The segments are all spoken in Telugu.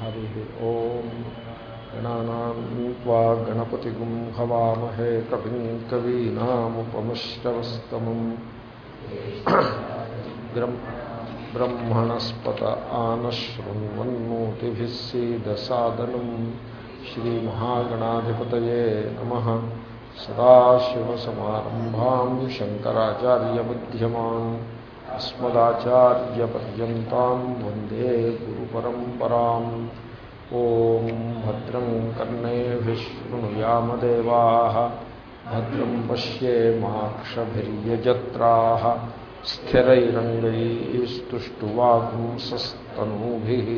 हरिः ॐ गणानां त्वा गणपतिगुं हवामहे कविं कवीनामुपमश्रवस्तमम् ब्रह्मणस्पत आनशृण्वन्नोतिभिः सीदसादनम् श्रीमहागणाधिपतये नमः सदाशिवसमारम्भां शङ्कराचार्यमध्यमान् अस्मदाचार्यपर्यन्तां वंदे गुरुपरम्पराम्। ॐ भद्रं कर्णेभिः शृणुयामदेवाः भद्रं पश्येमाक्षभिर्यजत्राः स्थिरैरङ्गैस्तुष्टुवागुंसस्तनूभिः।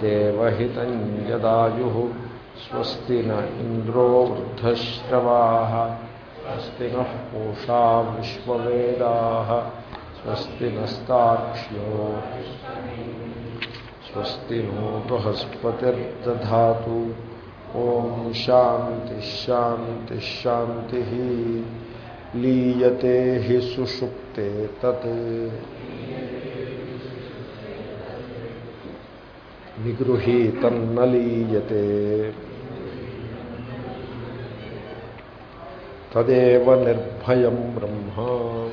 देवहितं यदायुः, स्वस्ति न इन्द्रो वृद्धश्रवाः, स्वस्ति नः पूषा स्वस्ति नस्ताक्ष्यो। स्वस्ति नो बृहस्पतिर्दधा ओं शांति शांति शांति लीयते हि सुषुप्ते तत्। निगृही तन्न लीयते। तदेव ब्रह्मा।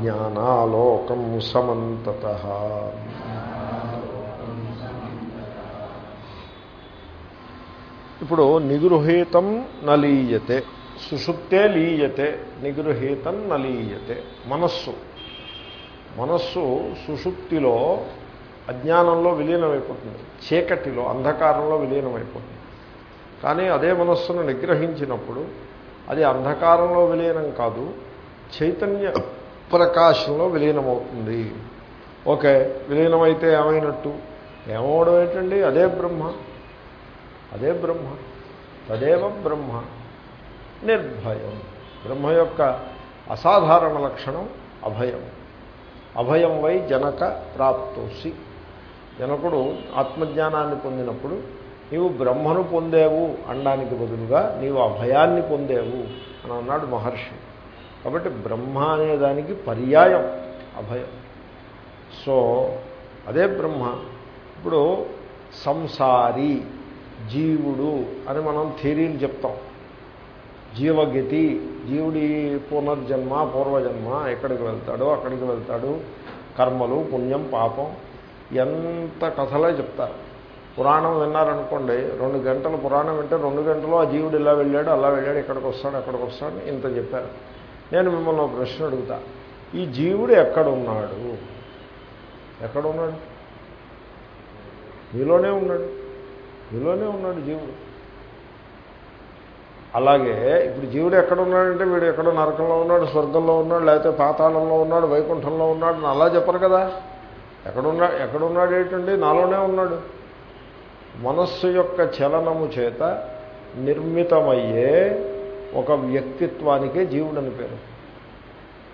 జ్ఞానాలోకం సమంతత. ఇప్పుడు నిగృహీతం నలీయతే సుషుప్తే లీయతే నిగృహీతం నలీయతే మనస్సు. మనస్సు సుషుప్తిలో అజ్ఞానంలో విలీనమైపోతుంది చీకటిలో అంధకారంలో విలీనమైపోతుంది. కానీ అదే మనస్సును నిగ్రహించినప్పుడు అది అంధకారంలో విలీనం కాదు చైతన్య ప్రకాశంలో విలీనమవుతుంది. ఓకే విలీనమైతే ఏమైనట్టు? ఏమవడం ఏంటండి? అదే బ్రహ్మ. అదే బ్రహ్మ. తదేవ బ్రహ్మ. నిర్భయం. బ్రహ్మ యొక్క అసాధారణ లక్షణం అభయం. అభయం వై జనక ప్రాప్తోసి. జనకుడు ఆత్మజ్ఞానాన్ని పొందినప్పుడు నీవు బ్రహ్మను పొందేవు అనడానికి బదులుగా నీవు అభయాన్ని పొందేవు అని అన్నాడు మహర్షి. కాబట్టి బ్రహ్మ అనేదానికి పర్యాయం అభయం. సో అదే బ్రహ్మ. ఇప్పుడు సంసారి జీవుడు అని మనం థీరీని చెప్తాం. జీవగతి జీవుడి పునర్జన్మ పూర్వజన్మ ఎక్కడికి వెళ్తాడో అక్కడికి వెళ్తాడు. కర్మలు పుణ్యం పాపం ఎంత కథలే చెప్తారు. పురాణం విన్నారనుకోండి రెండు గంటలు పురాణం వింటే రెండు గంటలు ఆ జీవుడు ఇలా వెళ్ళాడు అలా వెళ్ళాడు ఇక్కడికి వస్తాడు అక్కడికి వస్తాడు ఇంత చెప్పారు. నేను మిమ్మల్ని ఒక ప్రశ్న అడుగుతా. ఈ జీవుడు ఎక్కడున్నాడు? ఎక్కడున్నాడు? మీలోనే ఉన్నాడు. మీలోనే ఉన్నాడు జీవుడు. అలాగే ఇప్పుడు జీవుడు ఎక్కడ ఉన్నాడంటే వీడు ఎక్కడో నరకంలో ఉన్నాడు స్వర్గంలో ఉన్నాడు లేకపోతే పాతాళంలో ఉన్నాడు వైకుంఠంలో ఉన్నాడు అని అలా చెప్పరు కదా. ఎక్కడున్నా ఎక్కడున్నాడు ఏంటండి నాలోనే ఉన్నాడు. మనస్సు యొక్క చలనము చేత నిర్మితమయ్యే ఒక వ్యక్తిత్వానికే జీవుడని పేరు.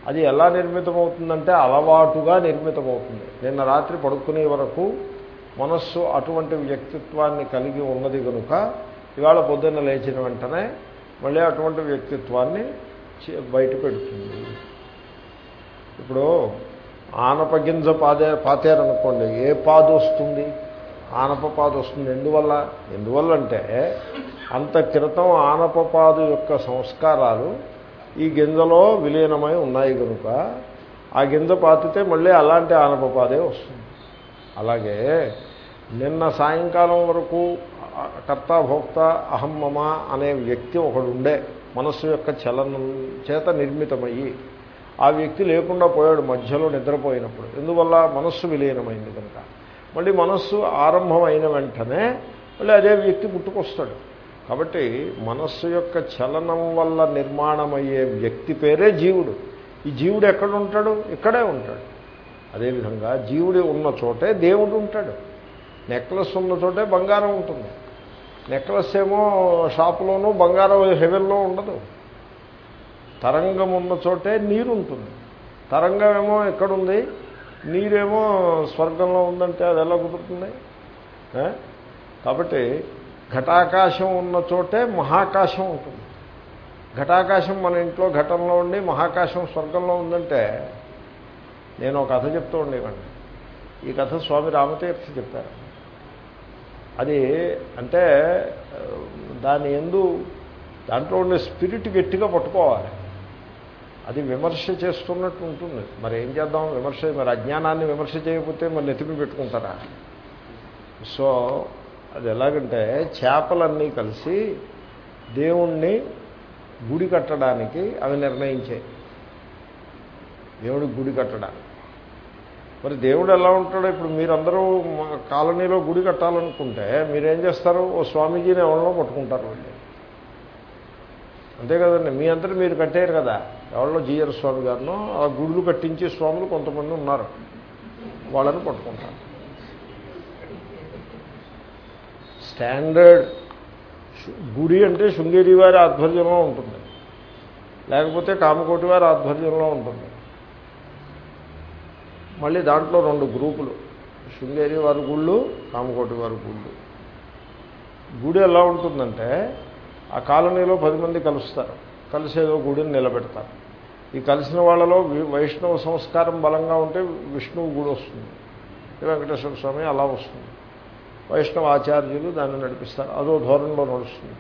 అది ఎలా నిర్మితమవుతుందంటే అలవాటుగా నిర్మితమవుతుంది. నిన్న రాత్రి పడుకునే వరకు మనస్సు అటువంటి వ్యక్తిత్వాన్ని కలిగి ఉన్నది కనుక ఇవాళ పొద్దున్న లేచిన వెంటనే మళ్ళీ అటువంటి వ్యక్తిత్వాన్ని బయట పెడుతుంది. ఇప్పుడు ఆనపగింజ పాదే పాతేరనుకోండి ఏ పాదు వస్తుంది ఆనపపాదు వస్తుంది. ఎందువల్ల? ఎందువల్ల అంటే అంత క్రితం ఆనపపాదు యొక్క సంస్కారాలు ఈ గింజలో విలీనమై ఉన్నాయి కనుక ఆ గింజ పాతితే మళ్ళీ అలాంటి ఆనపపాదే వస్తుంది. అలాగే నిన్న సాయంకాలం వరకు కర్తాభోక్త అహం మమ అనే వ్యక్తి ఒకడు ఉండే మనస్సు యొక్క చలనం చేత నిర్మితమయ్యి ఆ వ్యక్తి లేకుండా పోయాడు మధ్యలో నిద్రపోయినప్పుడు. ఎందువల్ల? మనస్సు విలీనమైంది కనుక మళ్ళీ మనస్సు ఆరంభం అయిన వెంటనే మళ్ళీ అదే వ్యక్తి పుట్టుకొస్తాడు కాబట్టి మనస్సు యొక్క చలనం వల్ల నిర్మాణమయ్యే వ్యక్తి పేరే జీవుడు. ఈ జీవుడు ఎక్కడ ఉంటాడు? ఇక్కడే ఉంటాడు. అదేవిధంగా జీవుడు ఉన్న చోటే దేవుడు ఉంటాడు. నెక్లెస్ ఉన్న చోటే బంగారం ఉంటుంది. నెక్లెస్ ఏమో షాపులోనూ బంగారం హెవెల్లో ఉండదు. తరంగం ఉన్న చోటే నీరు ఉంటుంది. తరంగం ఏమో ఎక్కడుంది? నీరేమో స్వర్గంలో ఉందంటే అది ఎలా కుదురుతుంది? కాబట్టి ఘటాకాశం ఉన్న చోటే మహాకాశం ఉంటుంది. ఘటాకాశం మన ఇంట్లో ఘటంలో ఉండి మహాకాశం స్వర్గంలో ఉందంటే నేను ఒక కథ చెప్తూ ఉండేవాడిని. ఈ కథ స్వామి రామతీర్థ చెప్పారు. అది అంటే దాని ఎందు దాంట్లో ఉండే స్పిరిట్ గట్టిగా పట్టుకోవాలి. అది విమర్శ చేస్తున్నట్టు ఉంటుంది. మరి ఏం చేద్దాం? విమర్శ మరి అజ్ఞానాన్ని విమర్శ చేయకపోతే మరి నెత్తిమి పెట్టుకుంటారా? సో అది ఎలాగంటే చేపలన్నీ కలిసి దేవుణ్ణి గుడి కట్టడానికి అవి నిర్ణయించాయి దేవుడికి గుడి కట్టడానికి. మరి దేవుడు ఎలా ఉంటాడో ఇప్పుడు మీరందరూ మా కాలనీలో గుడి కట్టాలనుకుంటే మీరేం చేస్తారు? ఓ స్వామీజీని ఎవరినో పట్టుకుంటారు అంతే కదండి. మీ అంతటి మీరు కట్టారు కదా. ఎవరిలో జీఆర్ స్వామి గారినో ఆ గుడులు కట్టించే స్వాములు కొంతమంది ఉన్నారు. వాళ్ళని పట్టుకుంటారు. స్టాండర్డ్ గుడి అంటే శృంగేరి వారి ఆధ్వర్యంలో ఉంటుంది. లేకపోతే కామకోటి వారి ఆధ్వర్యంలో ఉంటుంది. మళ్ళీ దాంట్లో రెండు గ్రూపులు. శృంగేరి వారి గుళ్ళు కామకోటి వారి గుళ్ళు. గుడి ఎలా ఉంటుందంటే ఆ కాలనీలో పది మంది కలుస్తారు. కలిసేదో గుడిని నిలబెడతారు. ఈ కలిసిన వాళ్ళలో వి- వైష్ణవ సంస్కారం బలంగా ఉంటే విష్ణువు గుడి వస్తుంది. ఈ వెంకటేశ్వర స్వామి అలా వస్తుంది. వైష్ణవ ఆచార్యులు దాన్ని నడిపిస్తారు. అదో ధోరణిలో నడుస్తుంది.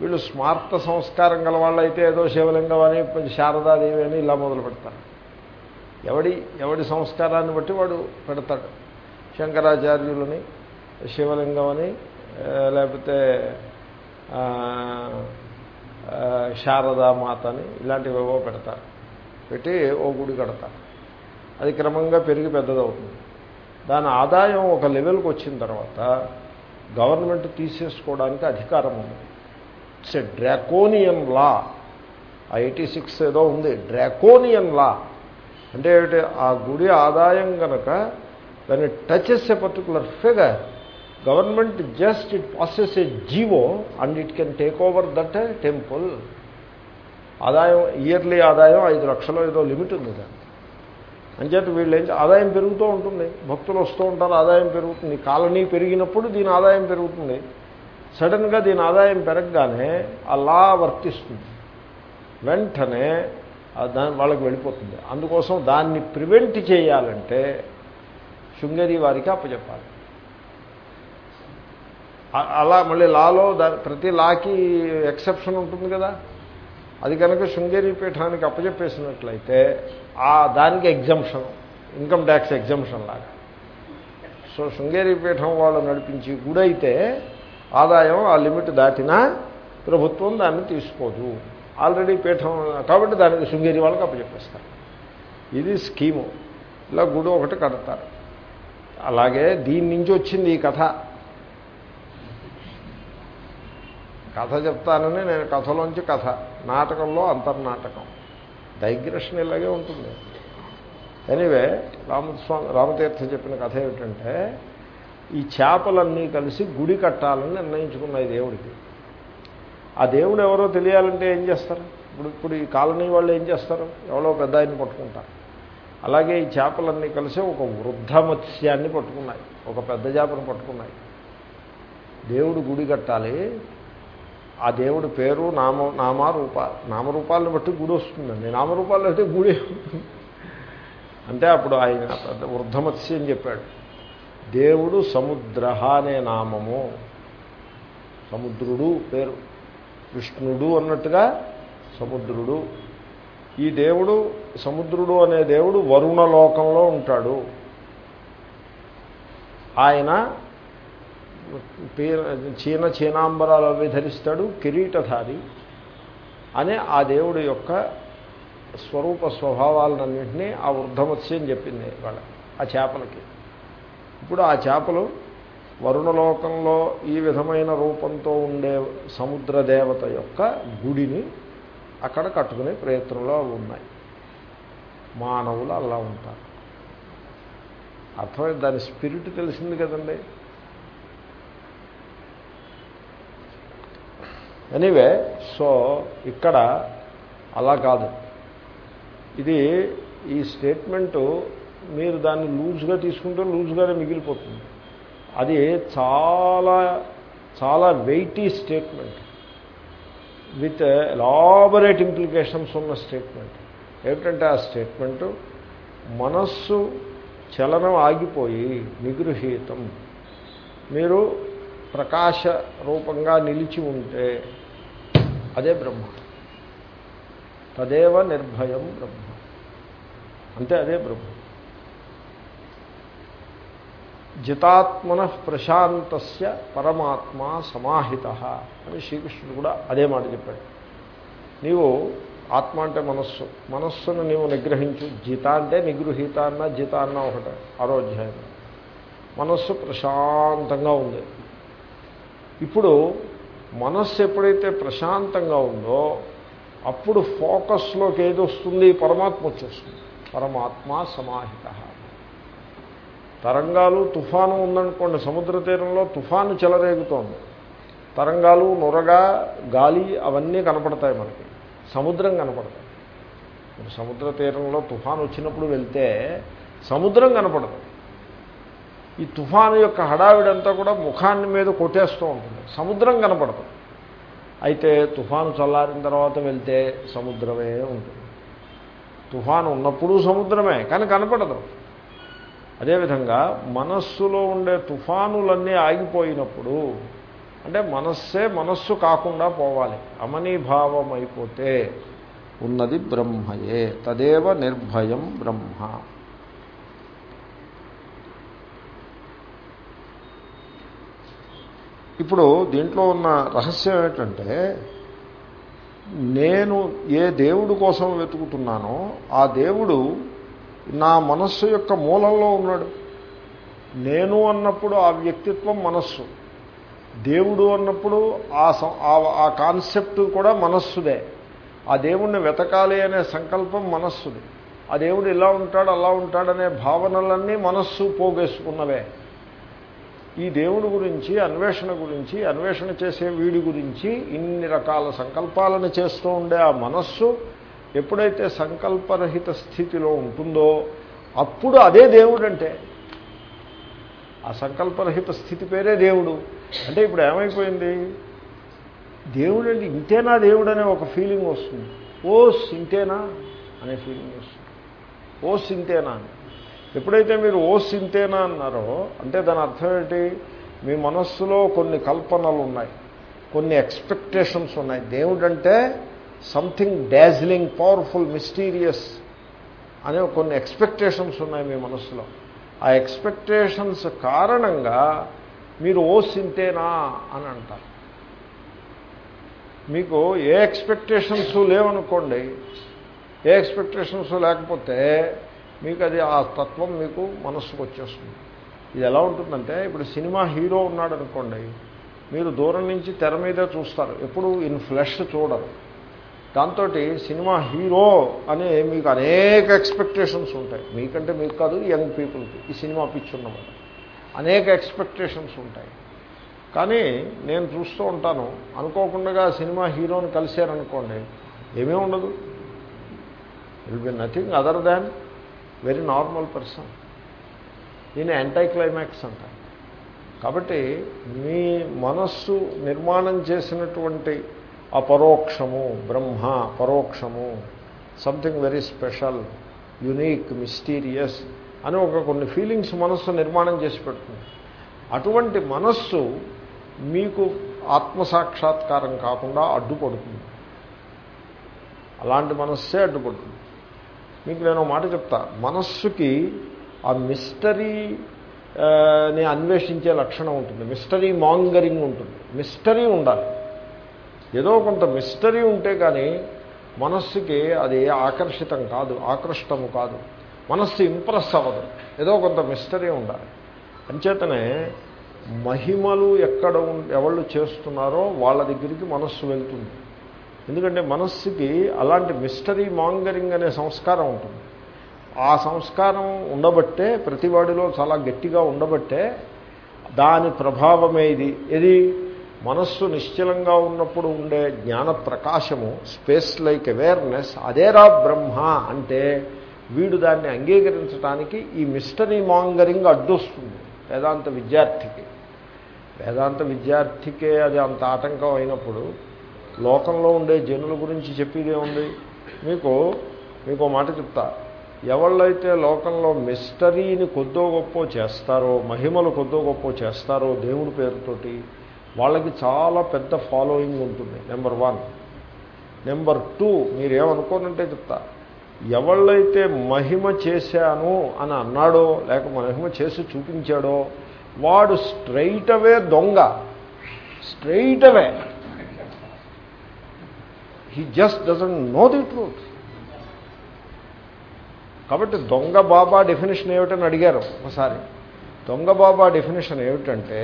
వీళ్ళు స్మార్త సంస్కారం గల వాళ్ళైతే ఏదో శివలింగం అని కొంచెం శారదాదేవి అని ఇలా మొదలు పెడతారు. ఎవడి ఎవడి సంస్కారాన్ని బట్టి వాడు పెడతాడు. శంకరాచార్యులని శివలింగం అని లేకపోతే ఆ, శారదామాత అని ఇలాంటివేవో పెడతారు. పెట్టి ఓ గుడి కడతారు. అది క్రమంగా పెరిగి పెద్దదవుతుంది. దాని ఆదాయం ఒక లెవెల్కి వచ్చిన తర్వాత గవర్నమెంట్ తీసేసుకోవడానికి అధికారం ఉంది. It's a draconian law. IT eighty six ఏదో ఉంది. డ్రాకోనియన్ లా. అంటే ఆ గుడి ఆదాయం కనుక దాన్ని టచ్ చేసే particular figure government just it passes a GO and it can take over that temple. ఆదాయం ఇయర్లీ ఆదాయం ఐదు లక్షలు ఏదో లిమిట్ ఉంది దానికి. అంచేత వీళ్ళు ఏం ఆదాయం పెరుగుతూ ఉంటుంది. భక్తులు వస్తూ ఉంటారు ఆదాయం పెరుగుతుంది. కాలనీ పెరిగినప్పుడు దీని ఆదాయం పెరుగుతుంది. సడన్గా దీని ఆదాయం పెరగగానే అలా వర్తిస్తుంది. వెంటనే దాని వాళ్ళకి వెళ్ళిపోతుంది. అందుకోసం దాన్ని ప్రివెంట్ చేయాలంటే శృంగేరి వారికి అప్పచెప్పాలి. అలా మళ్ళీ లాలో ప్రతి లాకి ఎక్సెప్షన్ ఉంటుంది కదా. అది కనుక శృంగేరి పీఠానికి అప్పచెప్పేసినట్లయితే ఆ దానికి ఎగ్జంప్షన్ ఇన్కమ్ ట్యాక్స్ ఎగ్జంప్షన్ లాగా. సో శృంగేరి పీఠం వాళ్ళు నడిపించి గుడైతే ఆదాయం ఆ లిమిట్ దాటినా ప్రభుత్వం దాన్ని తీసుకోదు. ఆల్రెడీ పీఠం కాబట్టి దానికి శృంగేరి వాళ్ళకి అప్పచెప్పేస్తారు ఇది స్కీము. ఇలా గుడి ఒకటి కడతారు. అలాగే దీని నుంచి వచ్చింది ఈ కథ. కథ చెప్తానని నేను కథలోంచి కథ నాటకంలో అంతర్నాటకం. డైగ్రెషన్ ఇలాగే ఉంటుంది. ఎనివే రామస్వామి రామతీర్థ చెప్పిన కథ ఏమిటంటే ఈ చేపలన్నీ కలిసి గుడి కట్టాలని నిర్ణయించుకున్నాయి దేవుడికి. ఆ దేవుడు ఎవరో తెలియాలంటే ఏం చేస్తారు? ఇప్పుడు ఇప్పుడు ఈ కాలనీ వాళ్ళు ఏం చేస్తారు? ఎవరో పెద్ద ఆయన్ని పట్టుకుంటారు. అలాగే ఈ చేపలన్నీ కలిసి ఒక వృద్ధ మత్స్యాన్ని పట్టుకున్నాయి. ఒక పెద్ద చేపను పట్టుకున్నాయి. దేవుడు గుడి కట్టాలి ఆ దేవుడి పేరు నామ నామ రూప నామరూపాలను బట్టి గుడి వస్తుందండి నామరూపాలు అయితే గుడి అంటే అప్పుడు ఆయన పెద్ద అని చెప్పాడు. దేవుడు సముద్ర అనే నామము. సముద్రుడు పేరు. విష్ణుడు అన్నట్టుగా సముద్రుడు. ఈ దేవుడు సముద్రుడు అనే దేవుడు వరుణలోకంలో ఉంటాడు. ఆయన పీ- చీన చీనాంబరాలు అవి ధరిస్తాడు కిరీటధారి అనే ఆ దేవుడి యొక్క స్వరూప స్వభావాలన్నింటినీ ఆ వృద్ధమత్స్యం చెప్పింది వాళ్ళ ఆ చేపలకి. ఇప్పుడు ఆ చేపలు వరుణలోకంలో ఈ విధమైన రూపంతో ఉండే సముద్ర దేవత యొక్క గుడిని అక్కడ కట్టుకునే ప్రయత్నంలో ఉన్నాయి. మానవులు అలా ఉంటారు. అర్థమైంది? దాని స్పిరిట్ తెలిసింది కదండి. ఎనీవే సో ఇక్కడ అలా కాదు. ఇది ఈ స్టేట్మెంటు మీరు దాన్ని లూజ్గా తీసుకుంటే లూజ్గానే మిగిలిపోతుంది. అది చాలా చాలా weighty statement with elaborate implications ఉన్న స్టేట్మెంట్ ఏమిటంటే ఆ స్టేట్మెంటు మనస్సు చలనం ఆగిపోయి నిగృహీతం. మీరు ప్రకాశ రూపంగా నిలిచి ఉంటే అదే బ్రహ్మ. తదేవ నిర్భయం బ్రహ్మ. అంతే అదే బ్రహ్మ. జితాత్మన ప్రశాంతస్య పరమాత్మ సమాహిత అని శ్రీకృష్ణుడు కూడా అదే మాట చెప్పాడు. నీవు ఆత్మ అంటే మనస్సు. మనస్సును నీవు నిగ్రహించు. జిత అంటే నిగృహీత అన్న జిత అన్న ఒకటే ఆరోధ్యాయం మనస్సు ప్రశాంతంగా ఉంది. ఇప్పుడు మనస్సు ఎప్పుడైతే ప్రశాంతంగా ఉందో అప్పుడు ఫోకస్లోకి ఏది వస్తుంది? పరమాత్మ వచ్చేస్తుంది. పరమాత్మ సమాహిత. తరంగాలు తుఫాను ఉందనుకోండి సముద్ర తీరంలో తుఫాను చెలరేగుతోంది. తరంగాలు నురగా గాలి అవన్నీ కనపడతాయి మనకి. సముద్రం కనపడతాయి సముద్ర తీరంలో తుఫాను వచ్చినప్పుడు వెళ్తే సముద్రం కనపడదు. ఈ తుఫాను యొక్క హడావిడంతా కూడా ముఖాన్ని మీద కొట్టేస్తూ ఉంటుంది. సముద్రం కనపడదు. అయితే తుఫాను చల్లారిన తర్వాత వెళ్తే సముద్రమే ఉంటుంది. తుఫాను ఉన్నప్పుడు సముద్రమే కానీ కనపడదు. అదేవిధంగా మనస్సులో ఉండే తుఫానులన్నీ ఆగిపోయినప్పుడు అంటే మనస్సే మనస్సు కాకుండా పోవాలి. అమనీభావం అయిపోతే ఉన్నది బ్రహ్మయే తదేవ నిర్భయం బ్రహ్మ. ఇప్పుడు దీంట్లో ఉన్న రహస్యం ఏంటంటే నేను ఏ దేవుడు కోసం వెతుకుతున్నానో ఆ దేవుడు నా మనస్సు యొక్క మూలంలో ఉన్నాడు. నేను అన్నప్పుడు ఆ వ్యక్తిత్వం మనస్సు. దేవుడు అన్నప్పుడు ఆ ఆ కాన్సెప్ట్ కూడా మనస్సుదే. ఆ దేవుణ్ణి వెతకాలి అనే సంకల్పం మనస్సుది. ఆ దేవుడు ఇలా ఉంటాడు అలా ఉంటాడనే భావనలన్నీ మనస్సు పోగేసుకున్నవే. ఈ దేవుడి గురించి అన్వేషణ గురించి అన్వేషణ చేసే వీడి గురించి ఇన్ని రకాల సంకల్పాలను చేస్తూ ఉండే ఆ మనస్సు ఎప్పుడైతే సంకల్పరహిత స్థితిలో ఉంటుందో అప్పుడు అదే దేవుడు అంటే ఆ సంకల్పరహిత స్థితి పేరే దేవుడు. అంటే ఇప్పుడు ఏమైపోయింది? దేవుడు అంటే ఇంతేనా దేవుడు అనే ఒక ఫీలింగ్ వస్తుంది. ఓస్ ఇంతేనా అనే ఫీలింగ్ వస్తుంది. ఓస్ ఇంతేనా అని. ఎప్పుడైతే మీరు ఓ సింతేనా అన్నారో అంటే దాని అర్థం ఏంటి? మీ మనస్సులో కొన్ని కల్పనలు ఉన్నాయి కొన్ని ఎక్స్పెక్టేషన్స్ ఉన్నాయి. దేవుడంటే సంథింగ్ డాజ్లింగ్ పవర్ఫుల్ మిస్టీరియస్ అనే కొన్ని ఎక్స్పెక్టేషన్స్ ఉన్నాయి మీ మనస్సులో. ఆ ఎక్స్పెక్టేషన్స్ కారణంగా మీరు ఓ సింతేనా అని అంటారు. మీకు ఏ ఎక్స్పెక్టేషన్స్ లేవనుకోండి ఏ ఎక్స్పెక్టేషన్స్ లేకపోతే మీకు అది ఆ తత్వం మీకు మనస్సుకు వచ్చేస్తుంది. ఇది ఎలా ఉంటుందంటే ఇప్పుడు సినిమా హీరో ఉన్నాడు అనుకోండి మీరు దూరం నుంచి తెర మీదే చూస్తారు. ఎప్పుడు ఇన్ ఫ్లెష్ చూడరు. దాంతో సినిమా హీరో అని మీకు అనేక ఎక్స్పెక్టేషన్స్ ఉంటాయి. మీకంటే మీకు కాదు యంగ్ పీపుల్కి. ఈ సినిమా పిచ్చున్నమాట అనేక ఎక్స్పెక్టేషన్స్ ఉంటాయి. కానీ నేను చూస్తూ ఉంటాను. అనుకోకుండా సినిమా హీరోని కలిశారనుకోండి ఏమీ ఉండదు. Will be nothing other than very normal person. దీన్ని యాంటై క్లైమాక్స్ అంటారు కాబట్టి మీ మనస్సు నిర్మాణం చేసినటువంటి అపరోక్షము బ్రహ్మ పరోక్షము something very special unique mysterious అని ఒక కొన్ని ఫీలింగ్స్ మనస్సు నిర్మాణం చేసి పెడుతుంది. అటువంటి మనస్సు మీకు ఆత్మసాక్షాత్కారం కాకుండా అడ్డుపడుతుంది. అలాంటి మనస్సే అడ్డుపడుతుంది. మీకు నేను మాట చెప్తా. మనస్సుకి ఆ మిస్టరీని అన్వేషించే లక్షణం ఉంటుంది. మిస్టరీ మాంగరింగ్ ఉంటుంది. మిస్టరీ ఉండాలి. ఏదో కొంత మిస్టరీ ఉంటే కానీ మనస్సుకి అది ఆకర్షితం కాదు ఆకృష్టము కాదు. మనస్సు ఇంప్రెస్ అవ్వదు. ఏదో కొంత మిస్టరీ ఉండాలి. అంచేతనే మహిమలు ఎక్కడ ఎవళ్ళు చేస్తున్నారో వాళ్ళ దగ్గరికి మనస్సు వెళ్తుంది. ఎందుకంటే మనస్సుకి అలాంటి మిస్టరీ మాంగరింగ్ అనే సంస్కారం ఉంటుంది. ఆ సంస్కారం ఉండబట్టే ప్రతివాడిలో చాలా గట్టిగా ఉండబట్టే దాని ప్రభావమే ఇది. ఇది మనస్సు నిశ్చలంగా ఉన్నప్పుడు ఉండే జ్ఞాన ప్రకాశము స్పేస్ లైక్ అవేర్నెస్ అదేరా బ్రహ్మ అంటే వీడు దాన్ని అంగీకరించడానికి ఈ మిస్టరీ మాంగరింగ్ అడ్డొస్తుంది. వేదాంత విద్యార్థికి. వేదాంత విద్యార్థికే అది అంత ఆటంకం అయినప్పుడు లోకంలో ఉండే జనుల గురించి చెప్పేదే ఉంది. మీకు మీకు మాట చెప్తా. ఎవళ్ళైతే లోకంలో మిస్టరీని కొద్దో గొప్ప చేస్తారో మహిమలు కొద్దో గొప్ప చేస్తారో దేవుడి పేరుతోటి వాళ్ళకి చాలా పెద్ద ఫాలోయింగ్ ఉంటుంది. నెంబర్ వన్ నెంబర్ టూ మీరేమనుకోనంటే చెప్తా. ఎవళ్ళైతే మహిమ చేశాను అని అన్నాడో లేక మహిమ చేసి చూపించాడో వాడు స్ట్రైట్ అవే దొంగ. Straight away he just doesn't know the truth కాబట్టి దొంగ బాబా డెఫినేషన్ ఏమిటని అడిగారు ఒకసారి. దొంగ బాబా డెఫినేషన్ ఏమిటంటే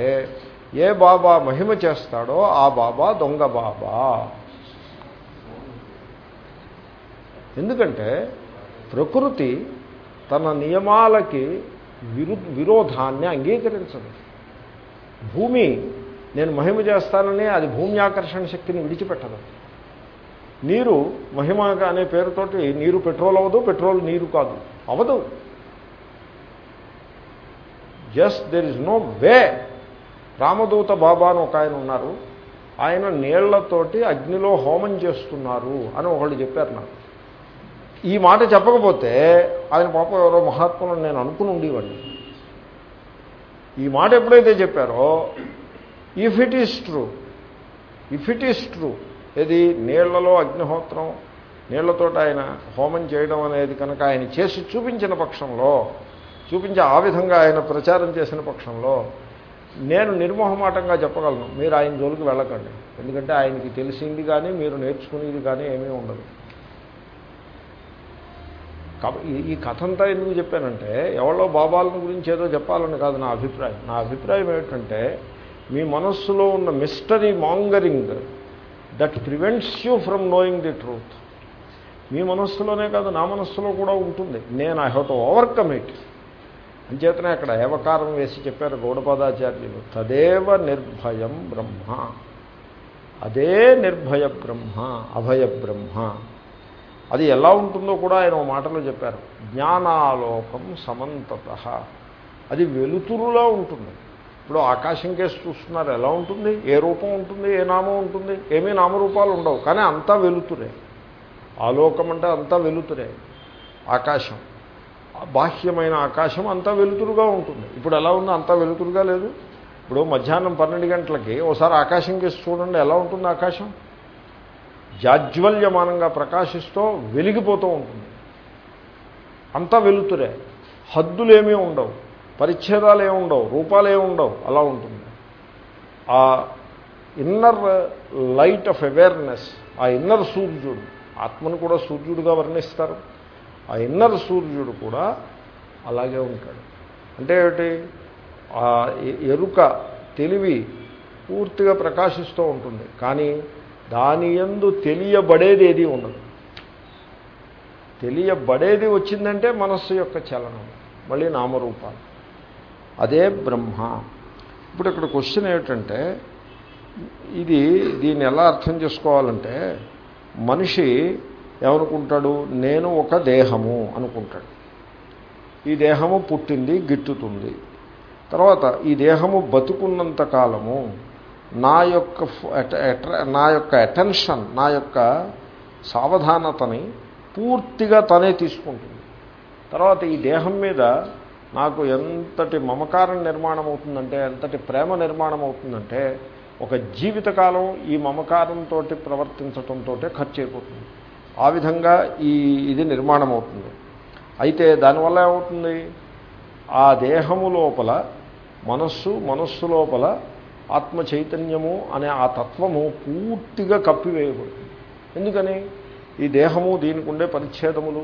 ఏ బాబా మహిమ చేస్తాడో ఆ బాబా దొంగ బాబా. ఎందుకంటే ప్రకృతి తన నియమాలకి విరు విరోధాన్ని అంగీకరించదు. భూమి నేను మహిమ చేస్తానని అది భూమి ఆకర్షణ శక్తిని విడిచిపెట్టదు. నీరు మహిమ అనే పేరుతోటి నీరు పెట్రోల్ అవ్వదు పెట్రోల్ నీరు కాదు. అవదు just there is no way Ramadoota Baba అని ఒక ఆయన ఉన్నారు. ఆయన నీళ్ళతోటి అగ్నిలో హోమం చేస్తున్నారు అని ఒకళ్ళు చెప్పారు నాకు. ఈ మాట చెప్పకపోతే ఆయన పాపం ఎవరో మహాత్ములను నేను అనుకుని ఉండేవాడిని. ఈ మాట ఎప్పుడైతే చెప్పారో if it is true if it is true ఇది నీళ్ళలో అగ్నిహోత్రం. నీళ్ళతో ఆయన హోమం చేయడం అనేది కనుక ఆయన చేసి చూపించిన పక్షంలో చూపించి ఆ విధంగా ఆయన ప్రచారం చేసిన పక్షంలో నేను నిర్మోహమాటంగా చెప్పగలను. మీరు ఆయన జోలికి వెళ్ళకండి. ఎందుకంటే ఆయనకి తెలిసింది కానీ మీరు నేర్చుకునేది కానీ ఏమీ ఉండదు. ఈ కథంతా ఎందుకు చెప్పానంటే ఎవరో బాబాలను గురించి ఏదో చెప్పాలని కాదు నా అభిప్రాయం. నా అభిప్రాయం ఏమిటంటే మీ మనస్సులో ఉన్న mystery mongering that prevents you from knowing the truth. మీ మనస్సులోనే కాదు నా మనస్సులో కూడా ఉంటుంది. నేను I have to overcome it. అంచేతనే అక్కడ ఏవకారం వేసి చెప్పారు గౌడపాదాచార్యులు. తదేవ నిర్భయం బ్రహ్మ. అదే నిర్భయ బ్రహ్మ అభయ బ్రహ్మ. అది ఎలా ఉంటుందో కూడా ఆయన ఓ మాటలో చెప్పారు. జ్ఞానాలోకం సమంతత. అది వెలుతురులా ఉంటుంది. ఇప్పుడు ఆకాశం కేసు చూస్తున్నారు. ఎలా ఉంటుంది? ఏ రూపం ఉంటుంది? ఏ నామం ఉంటుంది? ఏమీ నామరూపాలు ఉండవు. కానీ అంతా వెలుతురే. ఆలోకం అంటే అంతా వెలుతురే. ఆకాశం. బాహ్యమైన ఆకాశం అంతా వెలుతురుగా ఉంటుంది. ఇప్పుడు ఎలా ఉంది? అంతా వెలుతురుగా లేదు. ఇప్పుడు మధ్యాహ్నం పన్నెండు గంటలకి ఒకసారి ఆకాశం కేసి చూడండి. ఎలా ఉంటుంది ఆకాశం? జాజ్వల్యమానంగా ప్రకాశిస్తూ వెలిగిపోతూ ఉంటుంది. అంతా వెలుతురే. హద్దులేమీ ఉండవు. పరిచ్ఛేదాలు ఏముండవు ఉండవు రూపాలు ఏమి ఉండవు అలా ఉంటుంది. ఆ ఇన్నర్ లైట్ ఆఫ్ అవేర్నెస్ ఆ ఇన్నర్ సూర్యుడు ఆత్మను కూడా సూర్యుడుగా వర్ణిస్తారు. ఆ ఇన్నర్ సూర్యుడు కూడా అలాగే ఉంటాడు. అంటే ఏమిటి? ఆ ఎరుక తెలివి పూర్తిగా ప్రకాశిస్తూ ఉంటుంది కానీ దాని ఎందు తెలియబడేది ఏది ఉండదు. తెలియబడేది వచ్చిందంటే మనస్సు యొక్క చలనం మళ్ళీ నామరూపాలు. అదే బ్రహ్మ. ఇప్పుడు ఇక్కడ క్వశ్చన్ ఏమిటంటే ఇది దీన్ని ఎలా అర్థం చేసుకోవాలంటే మనిషి ఏమనుకుంటాడు? నేను ఒక దేహము అనుకుంటాడు. ఈ దేహము పుట్టింది గిట్టుతుంది. తర్వాత ఈ దేహము బతుకున్నంత కాలము నా యొక్క నా యొక్క అటెన్షన్ నా యొక్క సావధానతని పూర్తిగా తనే తీసుకుంటుంది. తర్వాత ఈ దేహం మీద నాకు ఎంతటి మమకారం నిర్మాణం అవుతుందంటే ఎంతటి ప్రేమ నిర్మాణం అవుతుందంటే ఒక జీవితకాలం ఈ మమకారంతో ప్రవర్తించటంతో ఖర్చు అయిపోతుంది ఆ విధంగా ఈ ఇది నిర్మాణం అవుతుంది అయితే దానివల్ల ఏమవుతుంది? ఆ దేహము లోపల మనస్సు మనస్సు లోపల ఆత్మ చైతన్యము అనే ఆ తత్వము పూర్తిగా కప్పివేయబడుతుంది. ఎందుకని? ఈ దేహము దీనికి ఉండే పరిచ్ఛేదములు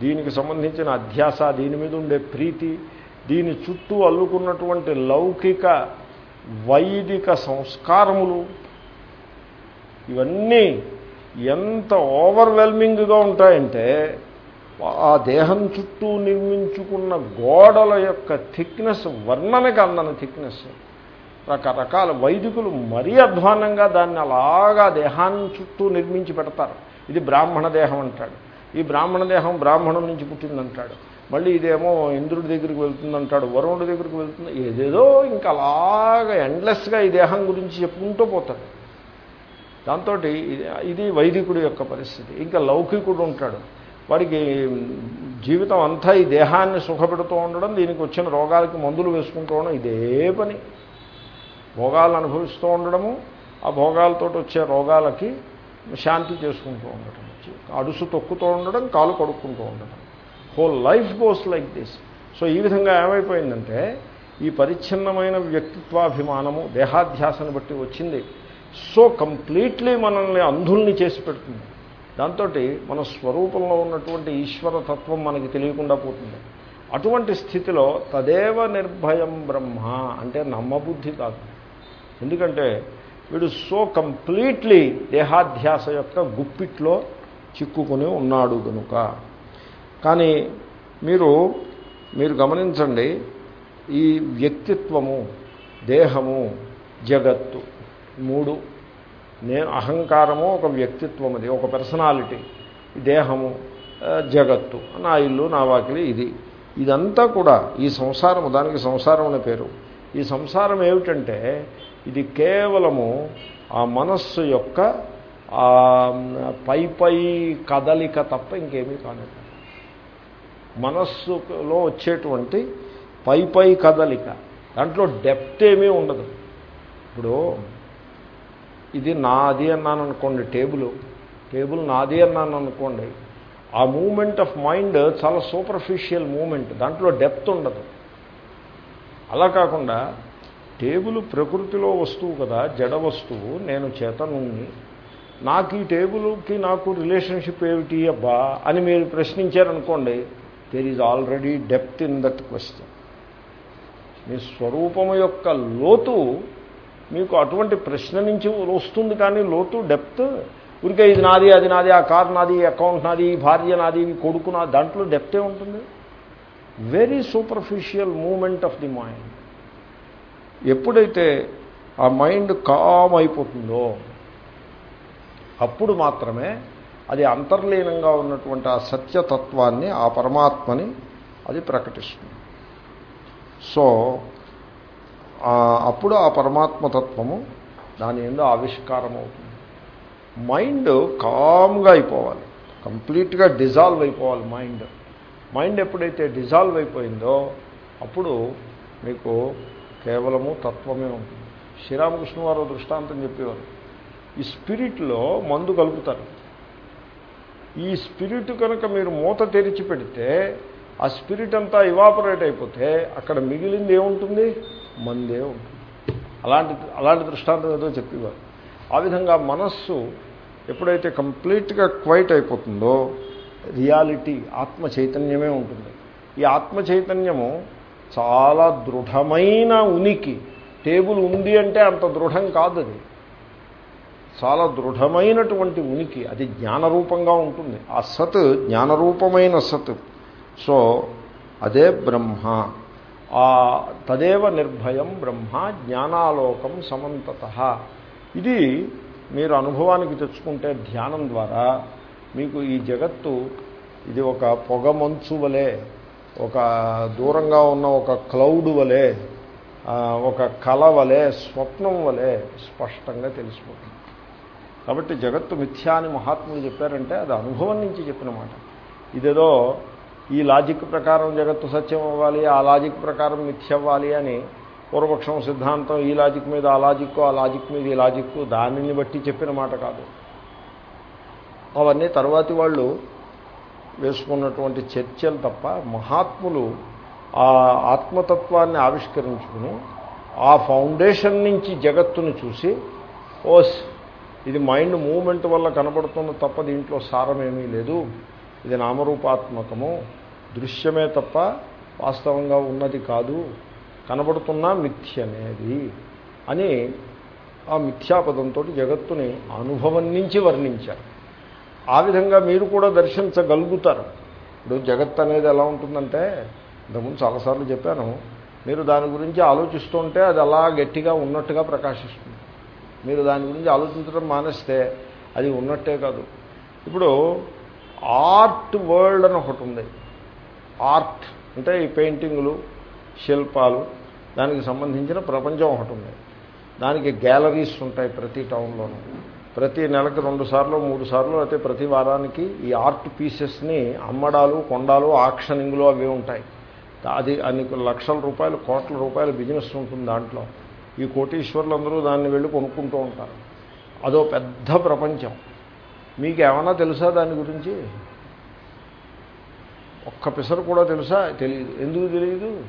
దీనికి సంబంధించిన అధ్యాస దీని మీద ఉండే ప్రీతి దీని చుట్టూ అల్లుకున్నటువంటి లౌకిక వైదిక సంస్కారములు ఇవన్నీ ఎంత ఓవర్వెల్మింగ్గా ఉంటాయంటే ఆ దేహం చుట్టూ నిర్మించుకున్న గోడల యొక్క థిక్నెస్ వర్ణనకి అందని థిక్నెస్. రకరకాల వైదికులు మరీ అధ్వానంగా దాన్ని అలాగా దేహాన్ని చుట్టూ నిర్మించి పెడతారు. ఇది బ్రాహ్మణ దేహం అంటాడు. ఈ బ్రాహ్మణ దేహం బ్రాహ్మణం నుంచి పుట్టిందంటాడు. మళ్ళీ ఇదేమో ఇంద్రుడి దగ్గరికి వెళ్తుందంటాడు వరుణుడి దగ్గరికి వెళ్తుంది ఏదేదో ఇంకా అలాగా ఎండ్లెస్గా ఈ దేహం గురించి చెప్పుకుంటూ పోతాడు. దాంతో ఇది వైదికుడి యొక్క పరిస్థితి. ఇంకా లౌకికుడు ఉంటాడు. వాడికి జీవితం అంతా ఈ దేహాన్ని సుఖపెడుతూ ఉండడం దీనికి వచ్చిన రోగాలకి మందులు వేసుకుంటూ ఉండడం ఇదే పని. భోగాలను అనుభవిస్తూ ఉండడము ఆ భోగాలతో వచ్చే రోగాలకి శాంతి చేసుకుంటూ ఉండటం. అడుసు తొక్కుతూ ఉండడం కాలు కడుక్కుంటూ ఉండడం. Whole life goes like this so ఈ విధంగా ఏమైపోయిందంటే ఈ పరిచ్ఛిన్నమైన వ్యక్తిత్వాభిమానము దేహాధ్యాసను బట్టి వచ్చింది. సో కంప్లీట్లీ మనల్ని అంధుల్ని చేసి పెడుతుంది. దాంతో మన స్వరూపంలో ఉన్నటువంటి ఈశ్వరతత్వం మనకి తెలియకుండా పోతుంది. అటువంటి స్థితిలో తదేవ నిర్భయం బ్రహ్మ అంటే నమ్మబుద్ధి కాదు. ఎందుకంటే వీడు సో కంప్లీట్లీ దేహాధ్యాస యొక్క గుప్పిట్లో చిక్కుకుని ఉన్నాడు కనుక కానీ మీరు మీరు గమనించండి ఈ వ్యక్తిత్వము దేహము జగత్తు మూడు. నేను అహంకారము ఒక వ్యక్తిత్వం అది ఒక పర్సనాలిటీ. దేహము జగత్తు. నా ఇల్లు నా వాకిలి ఇది. ఇదంతా కూడా ఈ సంసారము దానికి సంసారం అనే పేరు. ఈ సంసారం ఏమిటంటే ఇది కేవలము ఆ మనస్సు యొక్క పై పై కదలిక తప్ప ఇంకేమీ కాదు. మనస్సులో వచ్చేటువంటి పై పై కదలిక దాంట్లో డెప్త్ ఏమీ ఉండదు. ఇప్పుడు ఇది నాది అన్నాను అనుకోండి టేబుల్ టేబుల్ నాది అన్నాను అనుకోండి ఆ మూమెంట్ ఆఫ్ మైండ్ చాలా సూపర్ఫిషియల్ మూమెంట్ దాంట్లో డెప్త్ ఉండదు. అలా కాకుండా టేబుల్ ప్రకృతిలో వస్తువు కదా జడ వస్తువు నేను చేతనుణ్ణి నాకు ఈ టేబుల్కి నాకు రిలేషన్షిప్ ఏమిటి అబ్బా అని మీరు ప్రశ్నించారనుకోండి there is already depth in that question మీ స్వరూపం యొక్క లోతు మీకు అటువంటి ప్రశ్న నుంచి వస్తుంది కానీ లోతు డెప్త్ ఉరికే ఇది నాది అది నాది ఆ కార్ నాది అకౌంట్ నాది భార్య నాది కొడుకు నా దాంట్లో డెప్తే ఉంటుంది? Very superficial moment of the mind ఎప్పుడైతే ఆ మైండ్ కామ్ అయిపోతుందో అప్పుడు మాత్రమే అది అంతర్లీనంగా ఉన్నటువంటి ఆ సత్యతత్వాన్ని ఆ పరమాత్మని అది ప్రకటిస్తుంది. సో అప్పుడు ఆ పరమాత్మతత్వము దాని ఎందు ఆవిష్కారం అవుతుంది మైండ్ కామ్గా అయిపోవాలి. కంప్లీట్గా డిజాల్వ్ అయిపోవాలి మైండ్. మైండ్ ఎప్పుడైతే డిజాల్వ్ అయిపోయిందో అప్పుడు మీకు కేవలము తత్వమే ఉంటుంది. శ్రీరామకృష్ణ వారు దృష్టాంతం చెప్పేవారు. ఈ స్పిరిట్లో మందు కలుపుతారు. ఈ స్పిరిట్ కనుక మీరు మూత తెరిచి పెడితే ఆ స్పిరిట్ అంతా ఇవాపరేట్ అయిపోతే అక్కడ మిగిలింది ఏముంటుంది? మందే ఉంటుంది. అలాంటి అలాంటి దృష్టాంతం ఏదో చెప్పేవారు. ఆ విధంగా మనస్సు ఎప్పుడైతే కంప్లీట్గా క్వైట్ అయిపోతుందో రియాలిటీ ఆత్మ చైతన్యమే ఉంటుంది. ఈ ఆత్మ చైతన్యము చాలా దృఢమైన ఉనికి. టేబుల్ ఉంది అంటే అంత దృఢం కాదు అది చాలా దృఢమైనటువంటి ఉనికి అది జ్ఞానరూపంగా ఉంటుంది. ఆ సత్ జ్ఞానరూపమైన సత్. సో అదే బ్రహ్మ. ఆ తదేవ నిర్భయం బ్రహ్మ జ్ఞానాలోకం సమంతత. ఇది మీరు అనుభవానికి తెచ్చుకుంటే ధ్యానం ద్వారా మీకు ఈ జగత్తు ఇది ఒక పొగమంచు వలె ఒక దూరంగా ఉన్న ఒక క్లౌడ్ వలె ఒక కళ వలె స్వప్నం వలె స్పష్టంగా తెలిసిపోతుంది. కాబట్టి జగత్తు మిథ్యా అని మహాత్ములు చెప్పారంటే అది అనుభవం నుంచి చెప్పిన మాట. ఇదేదో ఈ లాజిక్ ప్రకారం జగత్తు సత్యం అవ్వాలి ఆ లాజిక్ ప్రకారం మిథ్య అవ్వాలి అని పూర్వపక్షం సిద్ధాంతం ఈ లాజిక్ మీద ఆ లాజిక్ ఆ లాజిక్ మీద ఈ లాజిక్ దానిని బట్టి చెప్పిన మాట కాదు. అవన్నీ తర్వాతి వాళ్ళు వేసుకున్నటువంటి చర్చలు తప్ప మహాత్ములు ఆ ఆత్మతత్వాన్ని ఆవిష్కరించుకుని ఆ ఫౌండేషన్ నుంచి జగత్తును చూసి ఓస్ ఇది మైండ్ మూమెంట్ వల్ల కనబడుతున్న తప్ప దీంట్లో సారమేమీ లేదు. ఇది నామరూపాత్మకము. దృశ్యమే తప్ప వాస్తవంగా ఉన్నది కాదు. కనబడుతున్న మిథ్యనేది అని ఆ మిథ్యాపదంతో జగత్తుని అనుభవం నుంచి వర్ణించారు. ఆ విధంగా మీరు కూడా దర్శించగలుగుతారు. ఇప్పుడు జగత్ అనేది ఎలా ఉంటుందంటే ఇంతకుముందు చాలాసార్లు చెప్పాను మీరు దాని గురించి ఆలోచిస్తుంటే అది అలా గట్టిగా ఉన్నట్టుగా ప్రకాశిస్తుంది. మీరు దాని గురించి ఆలోచించడం మానేస్తే అది ఉన్నట్టే కాదు. ఇప్పుడు ఆర్ట్ వరల్డ్ అని ఒకటి ఉంది. ఆర్ట్ అంటే ఈ పెయింటింగులు శిల్పాలు దానికి సంబంధించిన ప్రపంచం ఒకటి ఉంది. దానికి గ్యాలరీస్ ఉంటాయి ప్రతి టౌన్లోనూ. ప్రతి నెలకు రెండు సార్లు మూడు సార్లు అయితే ప్రతి వారానికి ఈ ఆర్ట్ పీసెస్ని అమ్మడాలు కొండాలు ఆక్షనింగ్లు అవి ఉంటాయి. అది అన్ని లక్షల రూపాయలు కోట్ల రూపాయల బిజినెస్ ఉంటుంది దాంట్లో. ఈ కోటీశ్వరులందరూ దాన్ని వెళ్ళి కొనుక్కుంటూ ఉంటారు. అదో పెద్ద ప్రపంచం. మీకు ఏమైనా తెలుసా దాని గురించి? ఒక్క పిసరు కూడా తెలుసా? తెలియదు ఎందుకు తెలియదు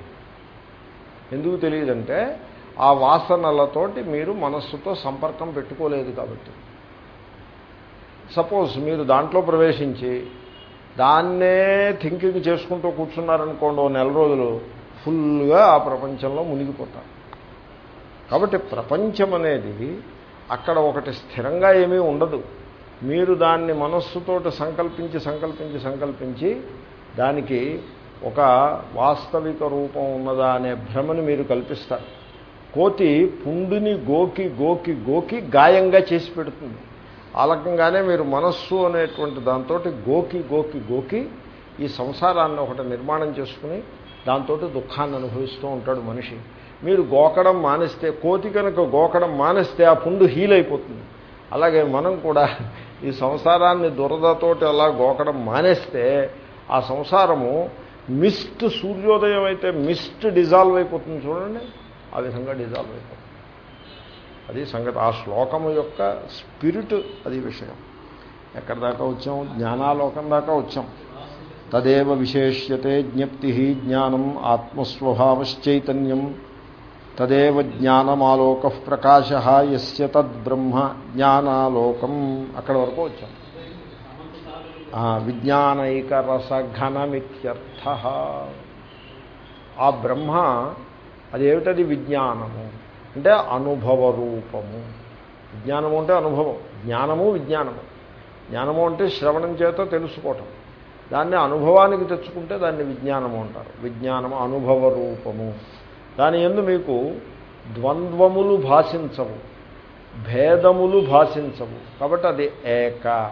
ఎందుకు తెలియదంటే ఆ వాసనలతోటి మీరు మనస్సుతో సంపర్కం పెట్టుకోలేదు కాబట్టి. సపోజ్ మీరు దాంట్లో ప్రవేశించి దాన్నే థింకింగ్ చేసుకుంటూ కూర్చున్నారనుకోండి ఓ నెల రోజులు ఫుల్గా ఆ ప్రపంచంలో మునిగిపోతారు. కాబట్టి ప్రపంచం అనేది అక్కడ ఒకటి స్థిరంగా ఏమీ ఉండదు. మీరు దాన్ని మనస్సుతోటి సంకల్పించి సంకల్పించి సంకల్పించి దానికి ఒక వాస్తవిక రూపం ఉన్నదా అనే భ్రమని మీరు కల్పిస్తారు. కోతి పుండుని గోకి గోకి గోకి గాయంగా చేసి పెడుతుంది. ఆ రకంగానే మీరు మనస్సు అనేటువంటి దాంతో గోకి గోకి గోకి ఈ సంసారాన్ని ఒకటి నిర్మాణం చేసుకుని దాంతో దుఃఖాన్ని అనుభవిస్తూ ఉంటాడు మనిషి. మీరు గోకడం మానేస్తే కోతి కనుక గోకడం మానేస్తే ఆ పుండు హీల్ అయిపోతుంది. అలాగే మనం కూడా ఈ సంసారాన్ని దురదతోటి అలా గోకడం మానేస్తే ఆ సంసారము మిస్ట్ సూర్యోదయం అయితే మిస్ట్ డిజాల్వ్ అయిపోతుంది చూడండి. ఆ విధంగా డిజాల్వ్ అయిపోతుంది. అది సంగతి. ఆ శ్లోకము యొక్క స్పిరిట్ అది విషయం. ఎక్కడి దాకా వచ్చాం? జ్ఞానాలోకం దాకా వచ్చాం. తదేవ విశేష్యతే జ్ఞప్తి జ్ఞానం ఆత్మస్వభావశ్చైతన్యం. తదేవ జ్ఞానమాలోక ప్రకాశ ఎస్య తద్బ్రహ్మ జ్ఞానాలోకం. అక్కడ వరకు వచ్చాం. విజ్ఞానైక రసఘనమిత్యర్థ ఆ బ్రహ్మ అదేమిటది విజ్ఞానము? అంటే అనుభవ రూపము విజ్ఞానము అంటే అనుభవం. జ్ఞానము విజ్ఞానము. జ్ఞానము అంటే శ్రవణం చేత తెలుసుకోవటం. దాన్ని అనుభవానికి తెచ్చుకుంటే దాన్ని విజ్ఞానము అంటారు. విజ్ఞానము అనుభవ రూపము దాని ఎందు మీకు ద్వంద్వములు భాషించవు భేదములు భాషించవు. కాబట్టి అది ఏక.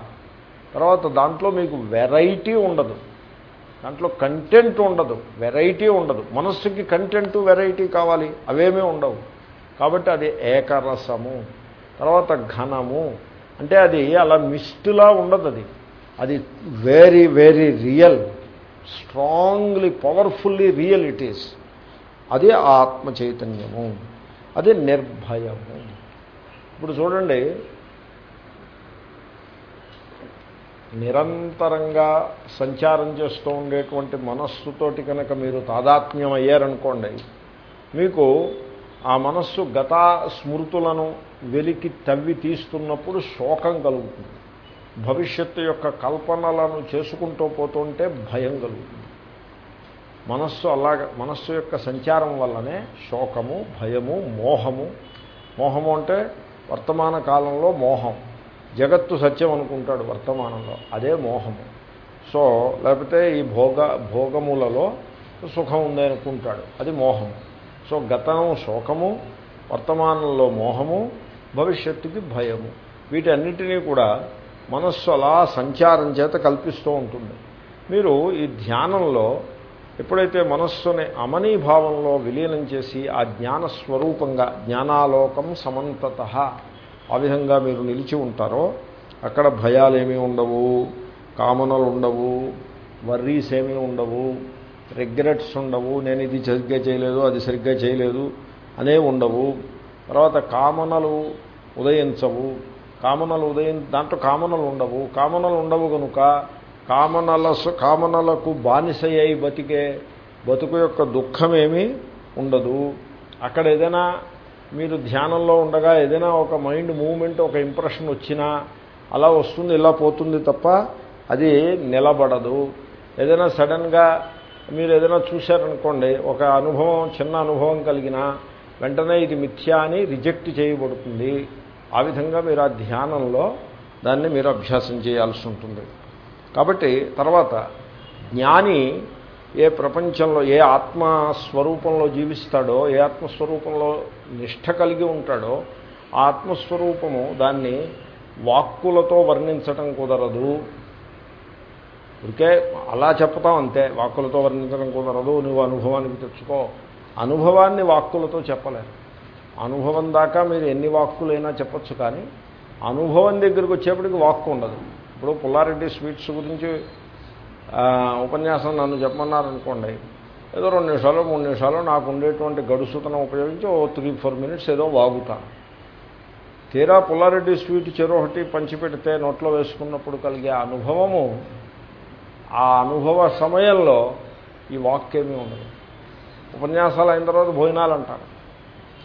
తర్వాత దాంట్లో మీకు వెరైటీ ఉండదు. దాంట్లో కంటెంట్ ఉండదు వెరైటీ ఉండదు. మనస్సుకి కంటెంట్ వెరైటీ కావాలి అవేమీ ఉండవు. కాబట్టి అది ఏకరసము. తర్వాత ఘనము. అంటే అది అలా మిస్టులా ఉండదు అది. అది very very real strongly powerfully real it is అది ఆత్మ చైతన్యము అది నిర్భయము. ఇప్పుడు చూడండి నిరంతరంగా సంచారం చేస్తూ ఉండేటువంటి మనస్సుతోటి కనుక మీరు తాదాత్మ్యం అయ్యారనుకోండి మీకు ఆ మనస్సు గత స్మృతులను వెలికి తవ్వి తీస్తున్నప్పుడు శోకం కలుగుతుంది. భవిష్యత్తు యొక్క కల్పనలను చేసుకుంటూ పోతుంటే భయం కలుగుతుంది. మనస్సు అలాగ మనస్సు యొక్క సంచారం వల్లనే శోకము భయము మోహము. మోహము అంటే వర్తమాన కాలంలో మోహం. జగత్తు సత్యం అనుకుంటాడు వర్తమానంలో అదే మోహము. సో లేకపోతే ఈ భోగ భోగములలో సుఖం ఉంది అనుకుంటాడు అది మోహము. సో గతం శోకము వర్తమానంలో మోహము భవిష్యత్తుకి భయము. వీటన్నిటినీ కూడా మనస్సు అలా సంచారం చేత కల్పిస్తూ ఉంటుంది. మీరు ఈ ధ్యానంలో ఎప్పుడైతే మనస్సుని అమనీభావంలో విలీనం చేసి ఆ జ్ఞాన స్వరూపంగా జ్ఞానాలోకం సమంతత ఆ విధంగా మీరు నిలిచి ఉంటారో అక్కడ భయాలేమీ ఉండవు కామనలు ఉండవు వర్రీస్ ఏమీ ఉండవు రిగ్రెట్స్ ఉండవు నేను ఇది సరిగ్గా చేయలేదు అది సరిగ్గా చేయలేదు అనే ఉండవు. తర్వాత కామనలు ఉదయించవు. కామనలు ఉదయం దాంట్లో కామనలు ఉండవు. కామనలు ఉండవు కనుక కామనల కామనలకు బానిసయ్యి బతికే బతుకు యొక్క దుఃఖమేమీ ఉండదు. అక్కడ ఏదైనా మీరు ధ్యానంలో ఉండగా ఏదైనా ఒక మైండ్ మూమెంట్ ఒక ఇంప్రెషన్ వచ్చినా అలా వస్తుంది ఇలా పోతుంది తప్ప అది నిలబడదు. ఏదైనా సడన్గా మీరు ఏదైనా చూశారనుకోండి ఒక అనుభవం చిన్న అనుభవం కలిగినా వెంటనే ఇది మిథ్యా అని రిజెక్ట్ చేయబడుతుంది. ఆ విధంగా మీరు ఆ ధ్యానంలో దాన్ని మీరు అభ్యాసం చేయాల్సి ఉంటుంది. కాబట్టి తర్వాత జ్ఞాని ఏ ప్రపంచంలో ఏ ఆత్మస్వరూపంలో జీవిస్తాడో ఏ ఆత్మస్వరూపంలో నిష్ట కలిగి ఉంటాడో ఆ ఆత్మస్వరూపము దాన్ని వాక్కులతో వర్ణించటం కుదరదు. ఇంకే అలా చెప్తాం అంతే వాక్కులతో వర్ణించడం కుదరదు నువ్వు అనుభవానికి తెచ్చుకో. అనుభవాన్ని వాక్కులతో చెప్పలేరు. అనుభవం దాకా మీరు ఎన్ని వాక్కులైనా చెప్పచ్చు కానీ అనుభవం దగ్గరికి వచ్చేప్పటికి వాక్కు ఉండదు. ఇప్పుడు పుల్లారెడ్డి స్వీట్స్ గురించి ఉపన్యాసం నన్ను చెప్పమన్నారనుకోండి ఏదో రెండు నిమిషాలు మూడు నిమిషాలు నాకు ఉండేటువంటి గడుసుతనం ఉపయోగించి ఓ త్రీ ఫోర్ మినిట్స్ ఏదో వాగుతాను తీరా పుల్లారెడ్డి స్వీట్ చెరొకటి పంచిపెడితే నోట్లో వేసుకున్నప్పుడు కలిగే అనుభవము ఆ అనుభవ సమయంలో ఈ వాక్యేమీ ఉండదు. ఉపన్యాసాలు అయిన తర్వాత భోజనాలు అంటారు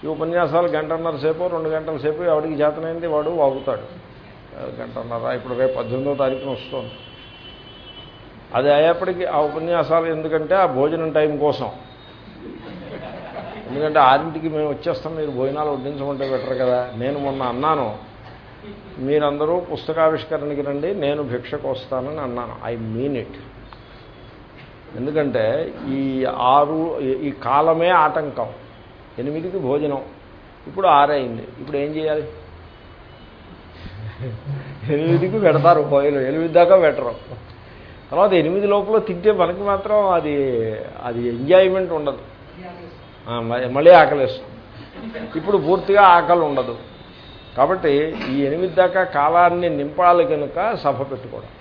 ఈ ఉపన్యాసాలు గంటన్నర సేపు రెండు గంటల సేపు ఎవడికి జాతనైంది వాడు వాగుతాడు. గంటన్నర ఇప్పుడు రేపు పద్దెనిమిదో తారీఖున వస్తుంది. అది అయ్యేప్పటికీ ఆ ఉపన్యాసాలు ఎందుకంటే ఆ భోజనం టైం కోసం. ఎందుకంటే ఆరింటికి మేము వచ్చేస్తాం మీరు భోజనాలు వడ్డించమంటే బెటర్ కదా. నేను మొన్న అన్నాను మీరందరూ పుస్తకావిష్కరణకి రండి నేను భిక్షకు వస్తానని అన్నాను. I mean it. ఎందుకంటే ఈ ఆరు ఈ కాలమే ఆటంకం. ఎనిమిదికి భోజనం. ఇప్పుడు ఆరైంది. ఇప్పుడు ఏం చేయాలి? ఎనిమిదికి పెడతారు పోయిలు ఎనిమిది దాకా పెట్టరు. తర్వాత ఎనిమిది లోపల తింటే మనకి మాత్రం అది అది ఎంజాయ్మెంట్ ఉండదు. మళ్ళీ ఆకలిస్తుంది. ఇప్పుడు పూర్తిగా ఆకలి ఉండదు. కాబట్టి ఈ ఎనిమిది దాకా కాలాన్ని నింపాలి కనుక సభ పెట్టుకోవడం.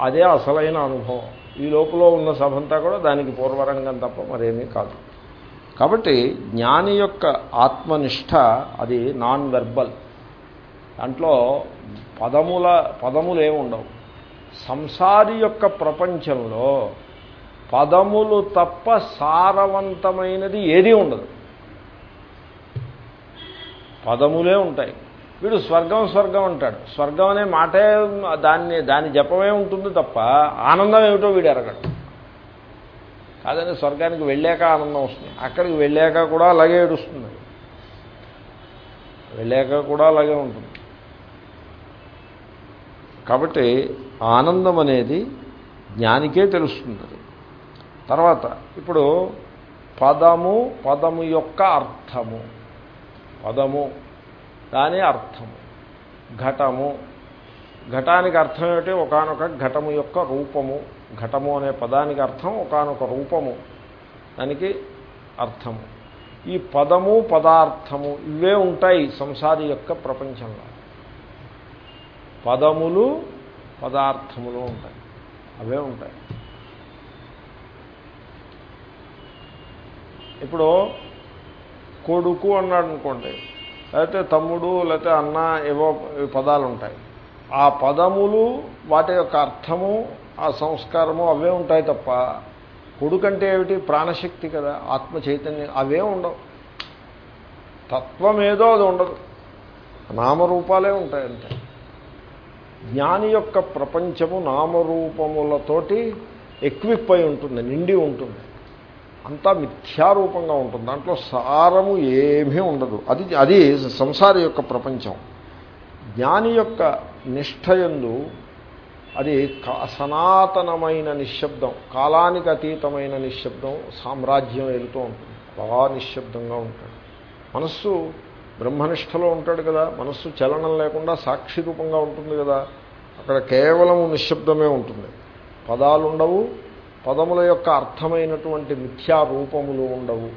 అదే అసలైన అనుభవం. ఈ లోపల ఉన్న సభ అంతా కూడా దానికి పూర్వరంగం తప్ప మరేమీ కాదు. కాబట్టి జ్ఞాని యొక్క ఆత్మనిష్ట అది నాన్ వెర్బల్ దాంట్లో పదముల పదములు ఏమి ఉండవు సంసారి యొక్క ప్రపంచంలో పదములు తప్ప సారవంతమైనది ఏదీ ఉండదు. పదములే ఉంటాయి. వీడు స్వర్గం స్వర్గం అంటాడు. స్వర్గం అనే మాటే దాన్ని దాని జపమే ఉంటుంది తప్ప ఆనందం ఏమిటో వీడు ఎరగడు. కాదని స్వర్గానికి వెళ్ళాక ఆనందం వస్తుంది. అక్కడికి వెళ్ళాక కూడా అలాగే ఏడుస్తుంది. వెళ్ళాక కూడా అలాగే ఉంటుంది. కాబట్టి ఆనందం అనేది జ్ఞానికే తెలుస్తుంది తర్వాత ఇప్పుడు పదము పదము యొక్క అర్థము. పదము దాని అర్థము. ఘటము. ఘటానికి అర్థం ఏమిటి? ఒకనొక ఘటము యొక్క రూపము. ఘటము అనే పదానికి అర్థం ఒకనొక రూపము. దానికి అర్థము. ఈ పదము పదార్థము ఇవే ఉంటాయి సంసారి యొక్క ప్రపంచంలో. పదములు పదార్థములు ఉంటాయి. అవే ఉంటాయి. ఇప్పుడు కొడుకు అన్నాడు అనుకోండి లేకపోతే తమ్ముడు లేకపోతే అన్న ఏవో పదాలు ఉంటాయి ఆ పదములు వాటి యొక్క అర్థము ఆ సంస్కారము అవే ఉంటాయి తప్ప కొడుకంటే ఏమిటి? ప్రాణశక్తి కదా ఆత్మ చైతన్యం అవే ఉండవు. తత్వం ఏదో అది ఉండదు. నామరూపాలే ఉంటాయి అంతే జ్ఞాని యొక్క ప్రపంచము నామరూపములతోటి ఎక్విప్ అయి ఉంటుంది నిండి ఉంటుంది. అంతా మిథ్యారూపంగా ఉంటుంది. దాంట్లో సారము ఏమీ ఉండదు. అది అది సంసారి యొక్క ప్రపంచం. జ్ఞాని యొక్క నిష్ఠయందు అది సనాతనమైన నిశ్శబ్దం కాలానికి అతీతమైన నిశ్శబ్దం సామ్రాజ్యం వెళుతూ ఉంటుంది. బాగా నిశ్శబ్దంగా ఉంటుంది. మనస్సు బ్రహ్మనిష్టలో ఉంటాడు కదా మనస్సు చలనం లేకుండా సాక్షి రూపంగా ఉంటుంది కదా అక్కడ కేవలం నిశ్శబ్దమే ఉంటుంది. పదాలు ఉండవు పదముల యొక్క అర్థమైనటువంటి మిథ్యా రూపములు ఉండవు.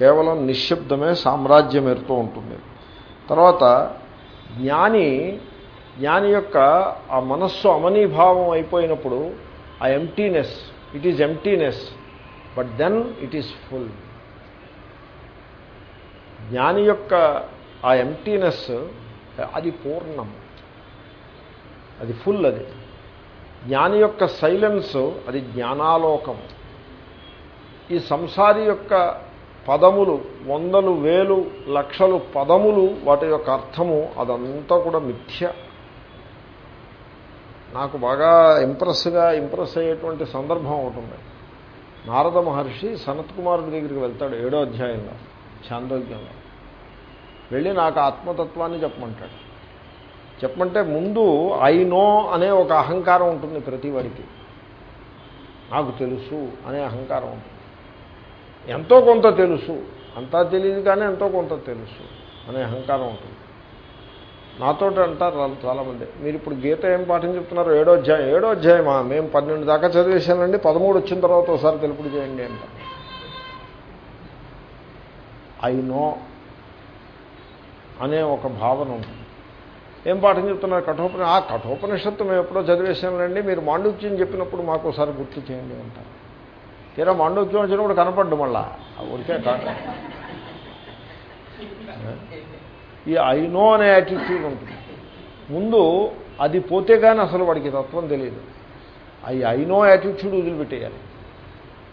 కేవలం నిశ్శబ్దమే సామ్రాజ్యం ఎరుతూ ఉంటుంది. తర్వాత జ్ఞాని జ్ఞాని యొక్క ఆ మనస్సు అమనీభావం అయిపోయినప్పుడు ఆ emptiness it is emptiness but then it is full జ్ఞాని యొక్క ఆ ఎంటీనెస్ అది పూర్ణం. అది ఫుల్ అది. జ్ఞాని యొక్క సైలెన్స్ అది జ్ఞానాలోకం. ఈ సంసారి యొక్క పదములు వందలు వేలు లక్షలు పదములు వాటి యొక్క అర్థము అదంతా కూడా మిథ్య. నాకు బాగా ఇంప్రెస్గా ఇంప్రెస్ అయ్యేటువంటి సందర్భం ఒకటి ఉంది. నారద మహర్షి సనత్ కుమారుడి దగ్గరికి వెళ్తాడు ఏడో అధ్యాయంలో చాంద్రోగ్యంలో వెళ్ళి నాకు ఆత్మతత్వాన్ని చెప్పమంటాడు. చెప్పమంటే ముందు ఐ నో అనే ఒక అహంకారం ఉంటుంది ప్రతి వాడికి. నాకు తెలుసు అనే అహంకారం ఉంటుంది. ఎంతో కొంత తెలుసు అంతా తెలియదు కానీ ఎంతో కొంత తెలుసు అనే అహంకారం ఉంటుంది. నాతో అంటారు వాళ్ళు చాలామంది మీరు ఇప్పుడు గీత ఏం పాఠం చెప్తున్నారు ఏడో అధ్యాయం ఏడో అధ్యాయమా? మేము పన్నెండు దాకా చదివేశానండి పదమూడు వచ్చిన తర్వాత ఒకసారి తెలుపుడు చేయండి అంటారు. ఐ నో అనే ఒక భావన ఉంటుంది ఏం పాఠం చెప్తున్నారు? కఠోపని? ఆ కఠోపనిషత్తు మేము ఎప్పుడో చదివేశానులేండి మీరు మాండుక్యం చెప్పినప్పుడు మాకు ఒకసారి గుర్తు చేయండి అంటారు తీరా మాండుక్యం వచ్చినప్పుడు కనపడ్డు మళ్ళా. ఆ ఊరికే ఈ ఐనో అనే యాటిట్యూడ్ ఉంటుంది. ముందు అది పోతే కానీ అసలు వాడికి తత్వం తెలియదు ఈ ఐనో యాటిట్యూడ్ వదిలిపెట్టేయాలి.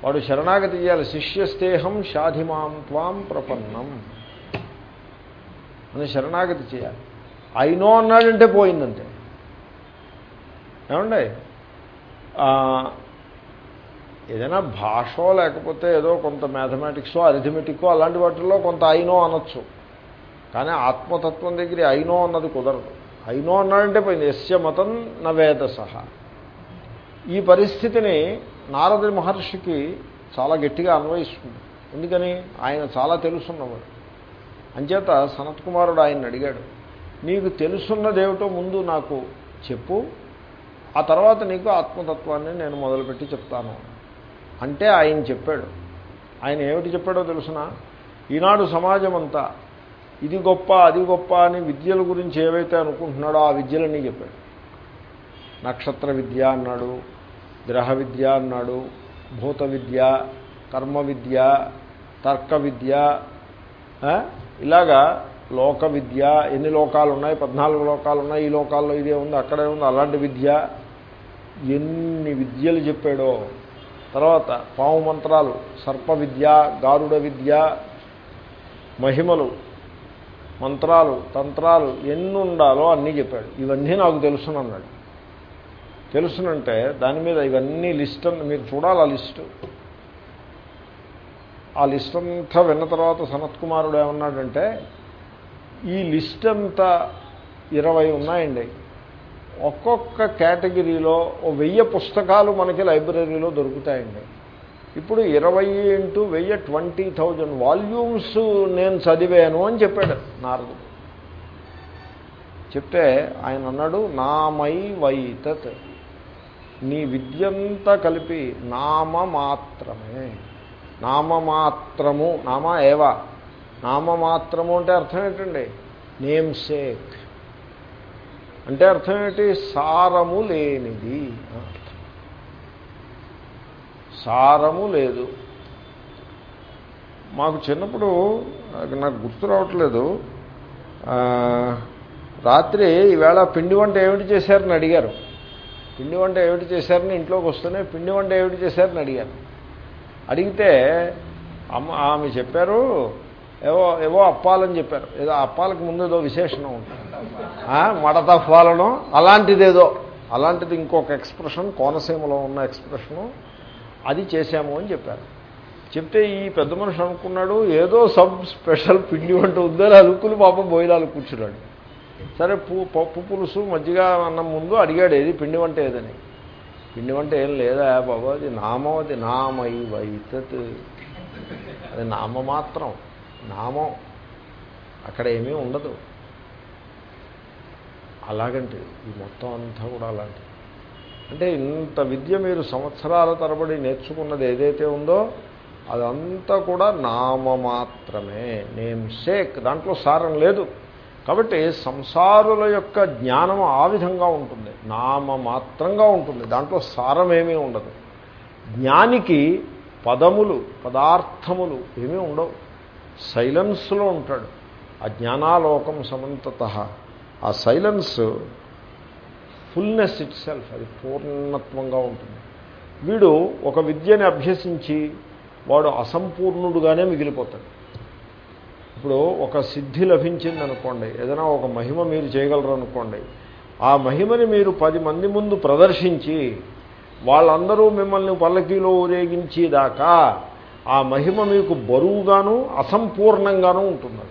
వాడు శరణాగతి చేయాలి. శిష్యస్తేహం షాధిమాం త్వాం ప్రపన్నం. అని శరణాగతి చేయాలి. ఐనో అన్నాడంటే పోయిందంటే ఏమండి? ఏదైనా భాషో లేకపోతే ఏదో కొంత మ్యాథమెటిక్సో అరిథమెటిక్కో అలాంటి వాటిల్లో కొంత ఐనో అనొచ్చు. కానీ ఆత్మతత్వం దగ్గర ఐనో అన్నది కుదరదు. ఐనో అన్నాడంటే పోయింది. ఎస్య మతం నవేద సహా ఈ పరిస్థితిని నారద మహర్షికి చాలా గట్టిగా అన్వయిస్తుంది. ఎందుకని? ఆయన చాలా తెలుసున్నవాడు. అంచేత సనత్ కుమారుడు ఆయన అడిగాడు నీకు తెలుసున్నదేమిటో ముందు నాకు చెప్పు ఆ తర్వాత నీకు ఆత్మతత్వాన్ని నేను మొదలుపెట్టి చెప్తాను. అంటే ఆయన చెప్పాడు. ఆయన ఏమిటి చెప్పాడో తెలుసిన? ఈనాడు సమాజం అంతా ఇది గొప్ప అది గొప్ప అని విద్యల గురించి ఏవైతే అనుకుంటున్నాడో ఆ విద్యలన్నీ చెప్పాడు. నక్షత్ర విద్య అన్నాడు గ్రహ విద్య అన్నాడు భూత విద్య కర్మ విద్య తర్క విద్య ఇలాగా లోక విద్య ఎన్ని లోకాలు ఉన్నాయి పద్నాలుగు లోకాలు ఉన్నాయి ఈ లోకాల్లో ఇదే ఉంది అక్కడే ఉంది అలాంటి విద్య ఎన్ని విద్యలు చెప్పాడో. తర్వాత పాము మంత్రాలు సర్ప విద్య గారుడ విద్య మహిమలు మంత్రాలు తంత్రాలు ఎన్ని ఉండాలో అన్నీ చెప్పాడు. ఇవన్నీ నాకు తెలుసునన్నాడు తెలుసునంటే దాని మీద ఇవన్నీ లిస్ట్ మీరు చూడాలి ఆ లిస్టు. ఆ లిస్ట్ అంతా విన్న తర్వాత సనత్ కుమారుడు ఏమన్నాడంటే ఈ లిస్ట్ అంతా ఇరవై ఉన్నాయండి. ఒక్కొక్క కేటగిరీలో ఓ వెయ్యి పుస్తకాలు మనకి లైబ్రరీలో దొరుకుతాయండి. ఇప్పుడు ఇరవై ఇంటూ వెయ్యి ట్వంటీ థౌజండ్ వాల్యూమ్స్ నేను చదివాను అని చెప్పాడు నారదుడు. చెప్తే ఆయన అన్నాడు నామై వైతత్. నీ విద్యంతా కలిపి నామ మాత్రమే. నామమాత్రము నామ ఏవా? నామమాత్రము అంటే అర్థం ఏంటండి? నేమ్ సేక్ అంటే అర్థం ఏంటి? సారము లేనిది సారము లేదు. మాకు చిన్నప్పుడు నాకు- నాకు గుర్తు రావట్లేదు. రాత్రి ఈవేళ పిండి వంట ఏమిటి చేశారని అడిగారు. పిండి వంట ఏమిటి చేశారని ఇంట్లోకి వస్తూనే పిండి వంట ఏమిటి చేశారని అడిగారు. అడిగితే అమ్మ ఆమె చెప్పారు ఏవో ఏవో అప్పాలని చెప్పారు. ఏదో అప్పాలకు ముందు ఏదో విశేషణం ఉంటుంది మడత అప్పాలను అలాంటిదేదో. అలాంటిది ఇంకొక ఎక్స్ప్రెషన్ కోనసీమలో ఉన్న ఎక్స్ప్రెషను అది చేశాము అని చెప్పారు. చెప్తే ఈ పెద్ద మనిషి అనుకున్నాడు ఏదో సబ్ స్పెషల్ పిండి వంట ఉందని అలుకులు పాపం బోయిలాలు కూర్చున్నాడు. సరే పప్పు పులుసు మజ్జిగ అన్నం ముందు అడిగాడు ఏది పిండి వంట ఏదని. పిండం అంటే ఏం లేదా బాబు? అది నామం అది నామై వైతత్ అది నామ మాత్రం నామం. అక్కడ ఏమీ ఉండదు. అలాగంటే ఈ మొత్తం అంతా కూడా అలాంటిది అంటే ఇంత విద్య మీరు సంవత్సరాల తరబడి నేర్చుకున్నది ఏదైతే ఉందో అదంతా కూడా నామ మాత్రమే. నేమ్ సేక్ దాంట్లో సారం లేదు. కాబట్టి సంసారుల యొక్క జ్ఞానం ఆ విధంగా ఉంటుంది. నామ మాత్రంగా ఉంటుంది. దాంట్లో సారం ఏమీ ఉండదు. జ్ఞానికి పదములు పదార్థములు ఏమీ ఉండవు. సైలెన్స్లో ఉంటాడు. ఆ జ్ఞానాలోకం సమంతత. ఆ సైలెన్స్ ఫుల్నెస్ ఇట్ సెల్ఫ్ అది పూర్ణత్వంగా ఉంటుంది. వీడు ఒక విద్యని అభ్యసించి వాడు అసంపూర్ణుడుగానే మిగిలిపోతాడు. ఇప్పుడు ఒక సిద్ధి లభించింది అనుకోండి ఏదైనా ఒక మహిమ మీరు చేయగలరు అనుకోండి ఆ మహిమని మీరు పది మంది ముందు ప్రదర్శించి వాళ్ళందరూ మిమ్మల్ని పల్లకీలో ఊరేగించేదాకా ఆ మహిమ మీకు బరువుగాను అసంపూర్ణంగాను ఉంటుంది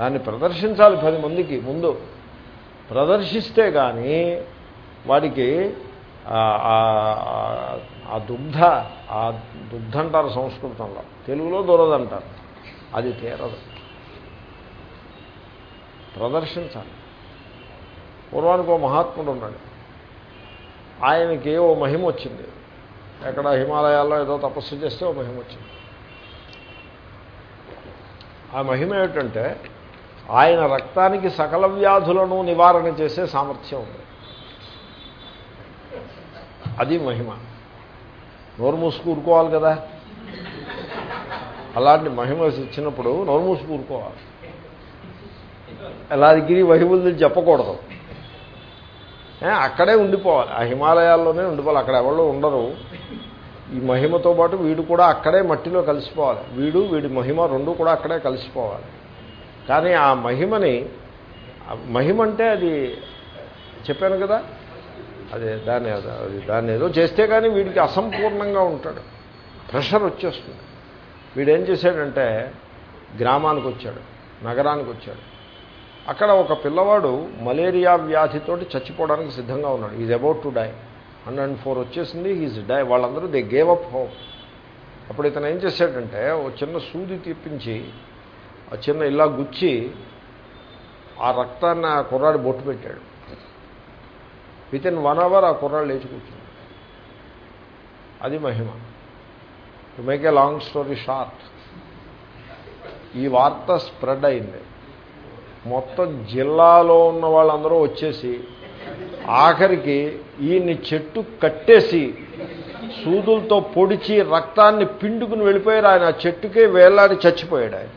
దాన్ని ప్రదర్శించాలి పది మందికి ముందు. ప్రదర్శిస్తే కానీ వాడికి ఆ- ఆ దుగ్ధ ఆ దుగ్ధ అంటారు సంస్కృతంలో తెలుగులో దొరదంటారు. అది తీరదు. ప్రదర్శించాలి. పూర్వానికి ఓ మహాత్ముడు ఉన్నాడు. ఆయనకి ఓ మహిమ వచ్చింది. ఎక్కడ హిమాలయాల్లో ఏదో తపస్సు చేస్తే ఓ మహిమ వచ్చింది. ఆ మహిమ ఏమిటంటే ఆయన రక్తానికి సకల వ్యాధులను నివారణ చేసే సామర్థ్యం ఉంది. అది మహిమ. నోరు మూసుకు ఊరుకోవాలి కదా? అలాంటి మహిమ ఇచ్చినప్పుడు నోరు కూరుకోవాలి ఊరుకోవాలి. ఎలాదిగిరి వహిబుల్ని చెప్పకూడదు. అక్కడే ఉండిపోవాలి. ఆ హిమాలయాల్లోనే ఉండిపోవాలి. అక్కడ ఎవరు ఉండరు. ఈ మహిమతో పాటు వీడు కూడా అక్కడే మట్టిలో కలిసిపోవాలి. వీడు వీడి మహిమ రెండు కూడా అక్కడే కలిసిపోవాలి. కానీ ఆ మహిమని మహిమ అంటే అది చెప్పాను కదా? అదే దాన్ని అది దాన్ని ఏదో చేస్తే కానీ వీడికి అసంపూర్ణంగా ఉంటాడు. ప్రెషర్ వచ్చేస్తుంది. వీడేం చేశాడంటే గ్రామానికి వచ్చాడు నగరానికి వచ్చాడు. అక్కడ ఒక పిల్లవాడు మలేరియా వ్యాధితోటి చచ్చిపోవడానికి సిద్ధంగా ఉన్నాడు. Is about to die hundred and four వచ్చేసింది ఈజ్ డై వాళ్ళందరూ దే గేవ్ అప్ హోప్ అప్పుడు ఇతను ఏం చేశాడంటే ఒక చిన్న సూది తీపించి ఆ చిన్న ఇలా గుచ్చి ఆ రక్తాన్ని ఆ కుర్రాడు బొట్టు పెట్టాడు. విత్ ఇన్ వన్ అవర్ ఆ కుర్రాడు లేచి కూర్చున్నాడు. అది మహిమ. To make a long story short ఈ వార్త స్ప్రెడ్ అయింది. మొత్తం జిల్లాలో ఉన్న వాళ్ళందరూ వచ్చేసి ఆఖరికి ఈయన్ని చెట్టు కట్టేసి సూదులతో పొడిచి రక్తాన్ని పిండుకుని వెళ్ళిపోయారు. ఆయన ఆ చెట్టుకే వేలాడి చచ్చిపోయాడు ఆయన.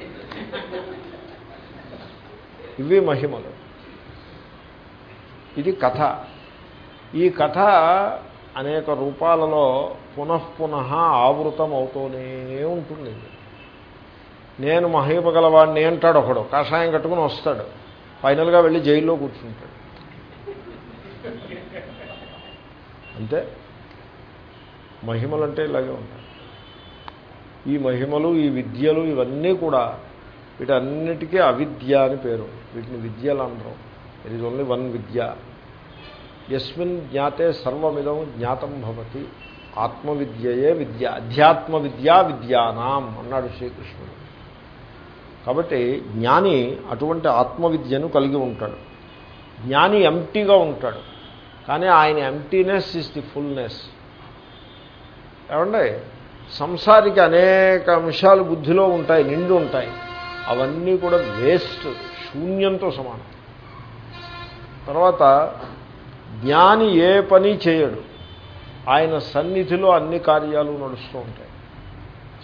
ఇవి మహిమలు. ఇది కథ. ఈ కథ అనేక రూపాలలో పునఃపునః ఆవృతం అవుతూనే ఉంటుంది. నేను మహిమగలవాడిని అంటాడు ఒకడు కషాయం కట్టుకుని వస్తాడు. ఫైనల్గా వెళ్ళి జైల్లో కూర్చుంటాడు. అంతే? మహిమలంటే ఇలాగే ఉంటాయి. ఈ మహిమలు ఈ విద్యలు ఇవన్నీ కూడా వీటన్నిటికీ అవిద్య అని పేరు. వీటిని విద్యలు అనరు ఇట్ ఈజ్ ఓన్లీ వన్ విద్య. ఎస్మిన్ జ్ఞాతే సర్వమిదం జ్ఞాతం భవతి. ఆత్మవిద్యయే విద్య అధ్యాత్మ విద్యా విద్యానాం అన్నాడు శ్రీకృష్ణుడు. కాబట్టి జ్ఞాని అటువంటి ఆత్మవిద్యను కలిగి ఉంటాడు. జ్ఞాని ఎంటీగా ఉంటాడు. కానీ ఆయన ఎంటీనెస్ ఇస్ ది ఫుల్నెస్. ఏమండి సంసారికి అనేక అంశాలు బుద్ధిలో ఉంటాయి నిండు ఉంటాయి. అవన్నీ కూడా వేస్ట్ శూన్యంతో సమానం. తర్వాత జ్ఞాని ఏ పని చేయడు. ఆయన సన్నిధిలో అన్ని కార్యాలు నడుస్తూ ఉంటాయి.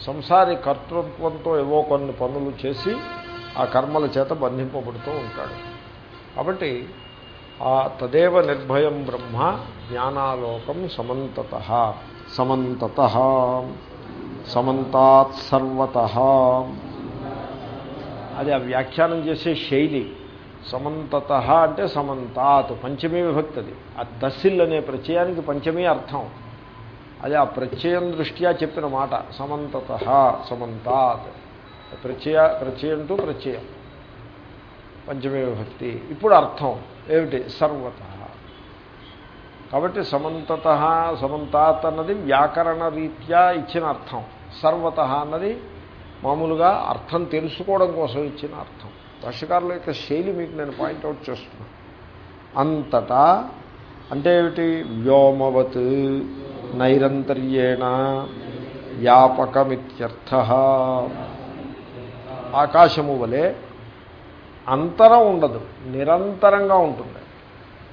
సంసారి కర్తృత్వంతో ఏవో కొన్ని పనులు చేసి ఆ కర్మల చేత బంధింపబడుతూ ఉంటాడు. కాబట్టి ఆ తదేవ నిర్భయం బ్రహ్మ జ్ఞానాలోకం సమంతత. సమంతత. సమంతాత్ సర్వత. అది ఆ వ్యాఖ్యానం చేసే శైలి. సమంతత అంటే సమంతాత్ పంచమీ విభక్తి అది ఆ తసిల్ అనే ప్రత్యయానికి పంచమీ అర్థం. అది ఆ ప్రత్యయం దృష్ట్యా చెప్పిన మాట. సమంతత సమంతాత్. ప్రత్యయ ప్రత్యయం టు ప్రత్యయం. పంచమీ విభక్తి. ఇప్పుడు అర్థం. ఏమిటి? సర్వత. కాబట్టి సమంతత సమంతాత్ అన్నది వ్యాకరణ రీత్యా ఇచ్చిన అర్థం. సర్వత అన్నది మామూలుగా అర్థం తెలుసుకోవడం కోసం ఇచ్చిన అర్థం. భాష్యకారుల యొక్క శైలి మీకు నేను పాయింట్అవుట్ చేస్తున్నాను అంతటా అంటే ఏమిటి? వ్యోమవత్ నైరంతర్యేణ వ్యాపకమిత్యర్థ. ఆకాశము వలె అంతరం ఉండదు నిరంతరంగా ఉంటుంది.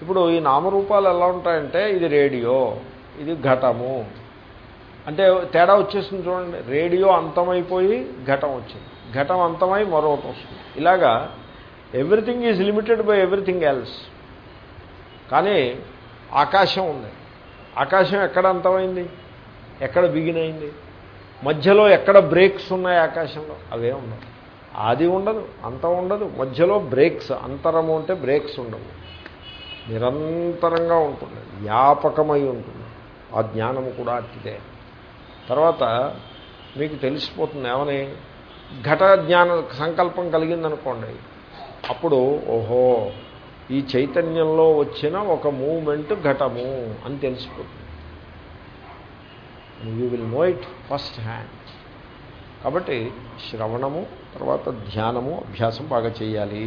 ఇప్పుడు ఈ నామరూపాలు ఎలా ఉంటాయంటే ఇది రేడియో ఇది ఘటము. అంటే తేడా వచ్చేసింది చూడండి రేడియో అంతమైపోయి ఘటం వచ్చింది. ఘటం అంతమై మరొకటి వస్తుంది. ఇలాగా everything is limited by everything else. కానీ ఆకాశం ఉంది. ఆకాశం ఎక్కడ అంతమైంది? ఎక్కడ బిగిన్ అయింది? మధ్యలో ఎక్కడ బ్రేక్స్ ఉన్నాయి ఆకాశంలో? అవే ఉండవు. అది ఉండదు అంతం ఉండదు. మధ్యలో బ్రేక్స్ అంతరము అంటే బ్రేక్స్ ఉండవు. నిరంతరంగా ఉంటుంది. వ్యాపకమై ఉంటుంది. ఆ జ్ఞానము కూడా అట్టిదే తర్వాత మీకు తెలిసిపోతుంది ఏమని? ఘట జ్ఞాన సంకల్పం కలిగిందనుకోండి అప్పుడు ఓహో ఈ చైతన్యంలో వచ్చిన ఒక మూమెంట్ ఘటము అని తెలిసిపోతుంది. You will know it first hand కాబట్టి శ్రవణము తర్వాత ధ్యానము అభ్యాసం బాగా చేయాలి.